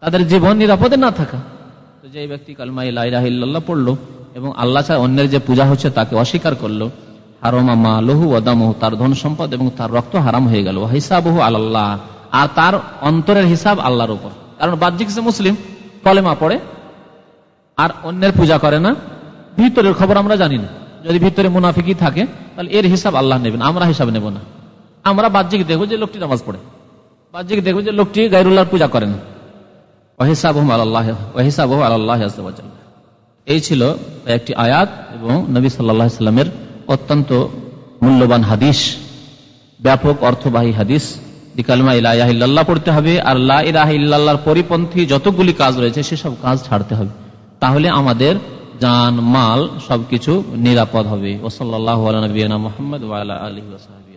তাদের জীবন নিরাপদে না থাকা। তো যে ব্যক্তি কালমা ইলাহ পড়ল এবং আল্লাহ ছাড়া অন্যের যে পূজা হচ্ছে তাকে অস্বীকার করল, হারমা মা লহু ওদামহ তার ধন সম্পদ এবং তার রক্ত হারাম হয়ে গেল। হিসাবহু আল্লাহ আর তার অন্তরের হিসাব আল্লাহর উপর। কারণ বাহ্যিক সে মুসলিম, কলেমা পড়ে আর অন্যের পূজা করে না, ভিতরের খবর আমরা জানি না। যদি ভিতরে মুনাফিকি থাকে, তাহলে এর হিসাব আল্লাহ নেবেন, আমরা হিসাব নেব না। আমরা বাহ্যিক দেখব যে লোকটি নামাজ পড়ে। বাহ্যিক দেখব যে লোকটি গাইরুল্লাহর পূজা করেন। এই ছিল একটি আয়াত এবং নবী সাল্লামের অত্যন্ত মূল্যবান হাদিস। ব্যাপক অর্থবাহী হাদিস। বিকালমা ইলাহ পড়তে হবে, আর লাহ ইল্লাহর পরিপন্থী যতগুলি কাজ রয়েছে, সেসব কাজ ছাড়তে হবে। তাহলে আমাদের জান মাল সবকিছু নিরাপদ হবে। ওসল্লাহ নবীনা মোহাম্মদ আলহি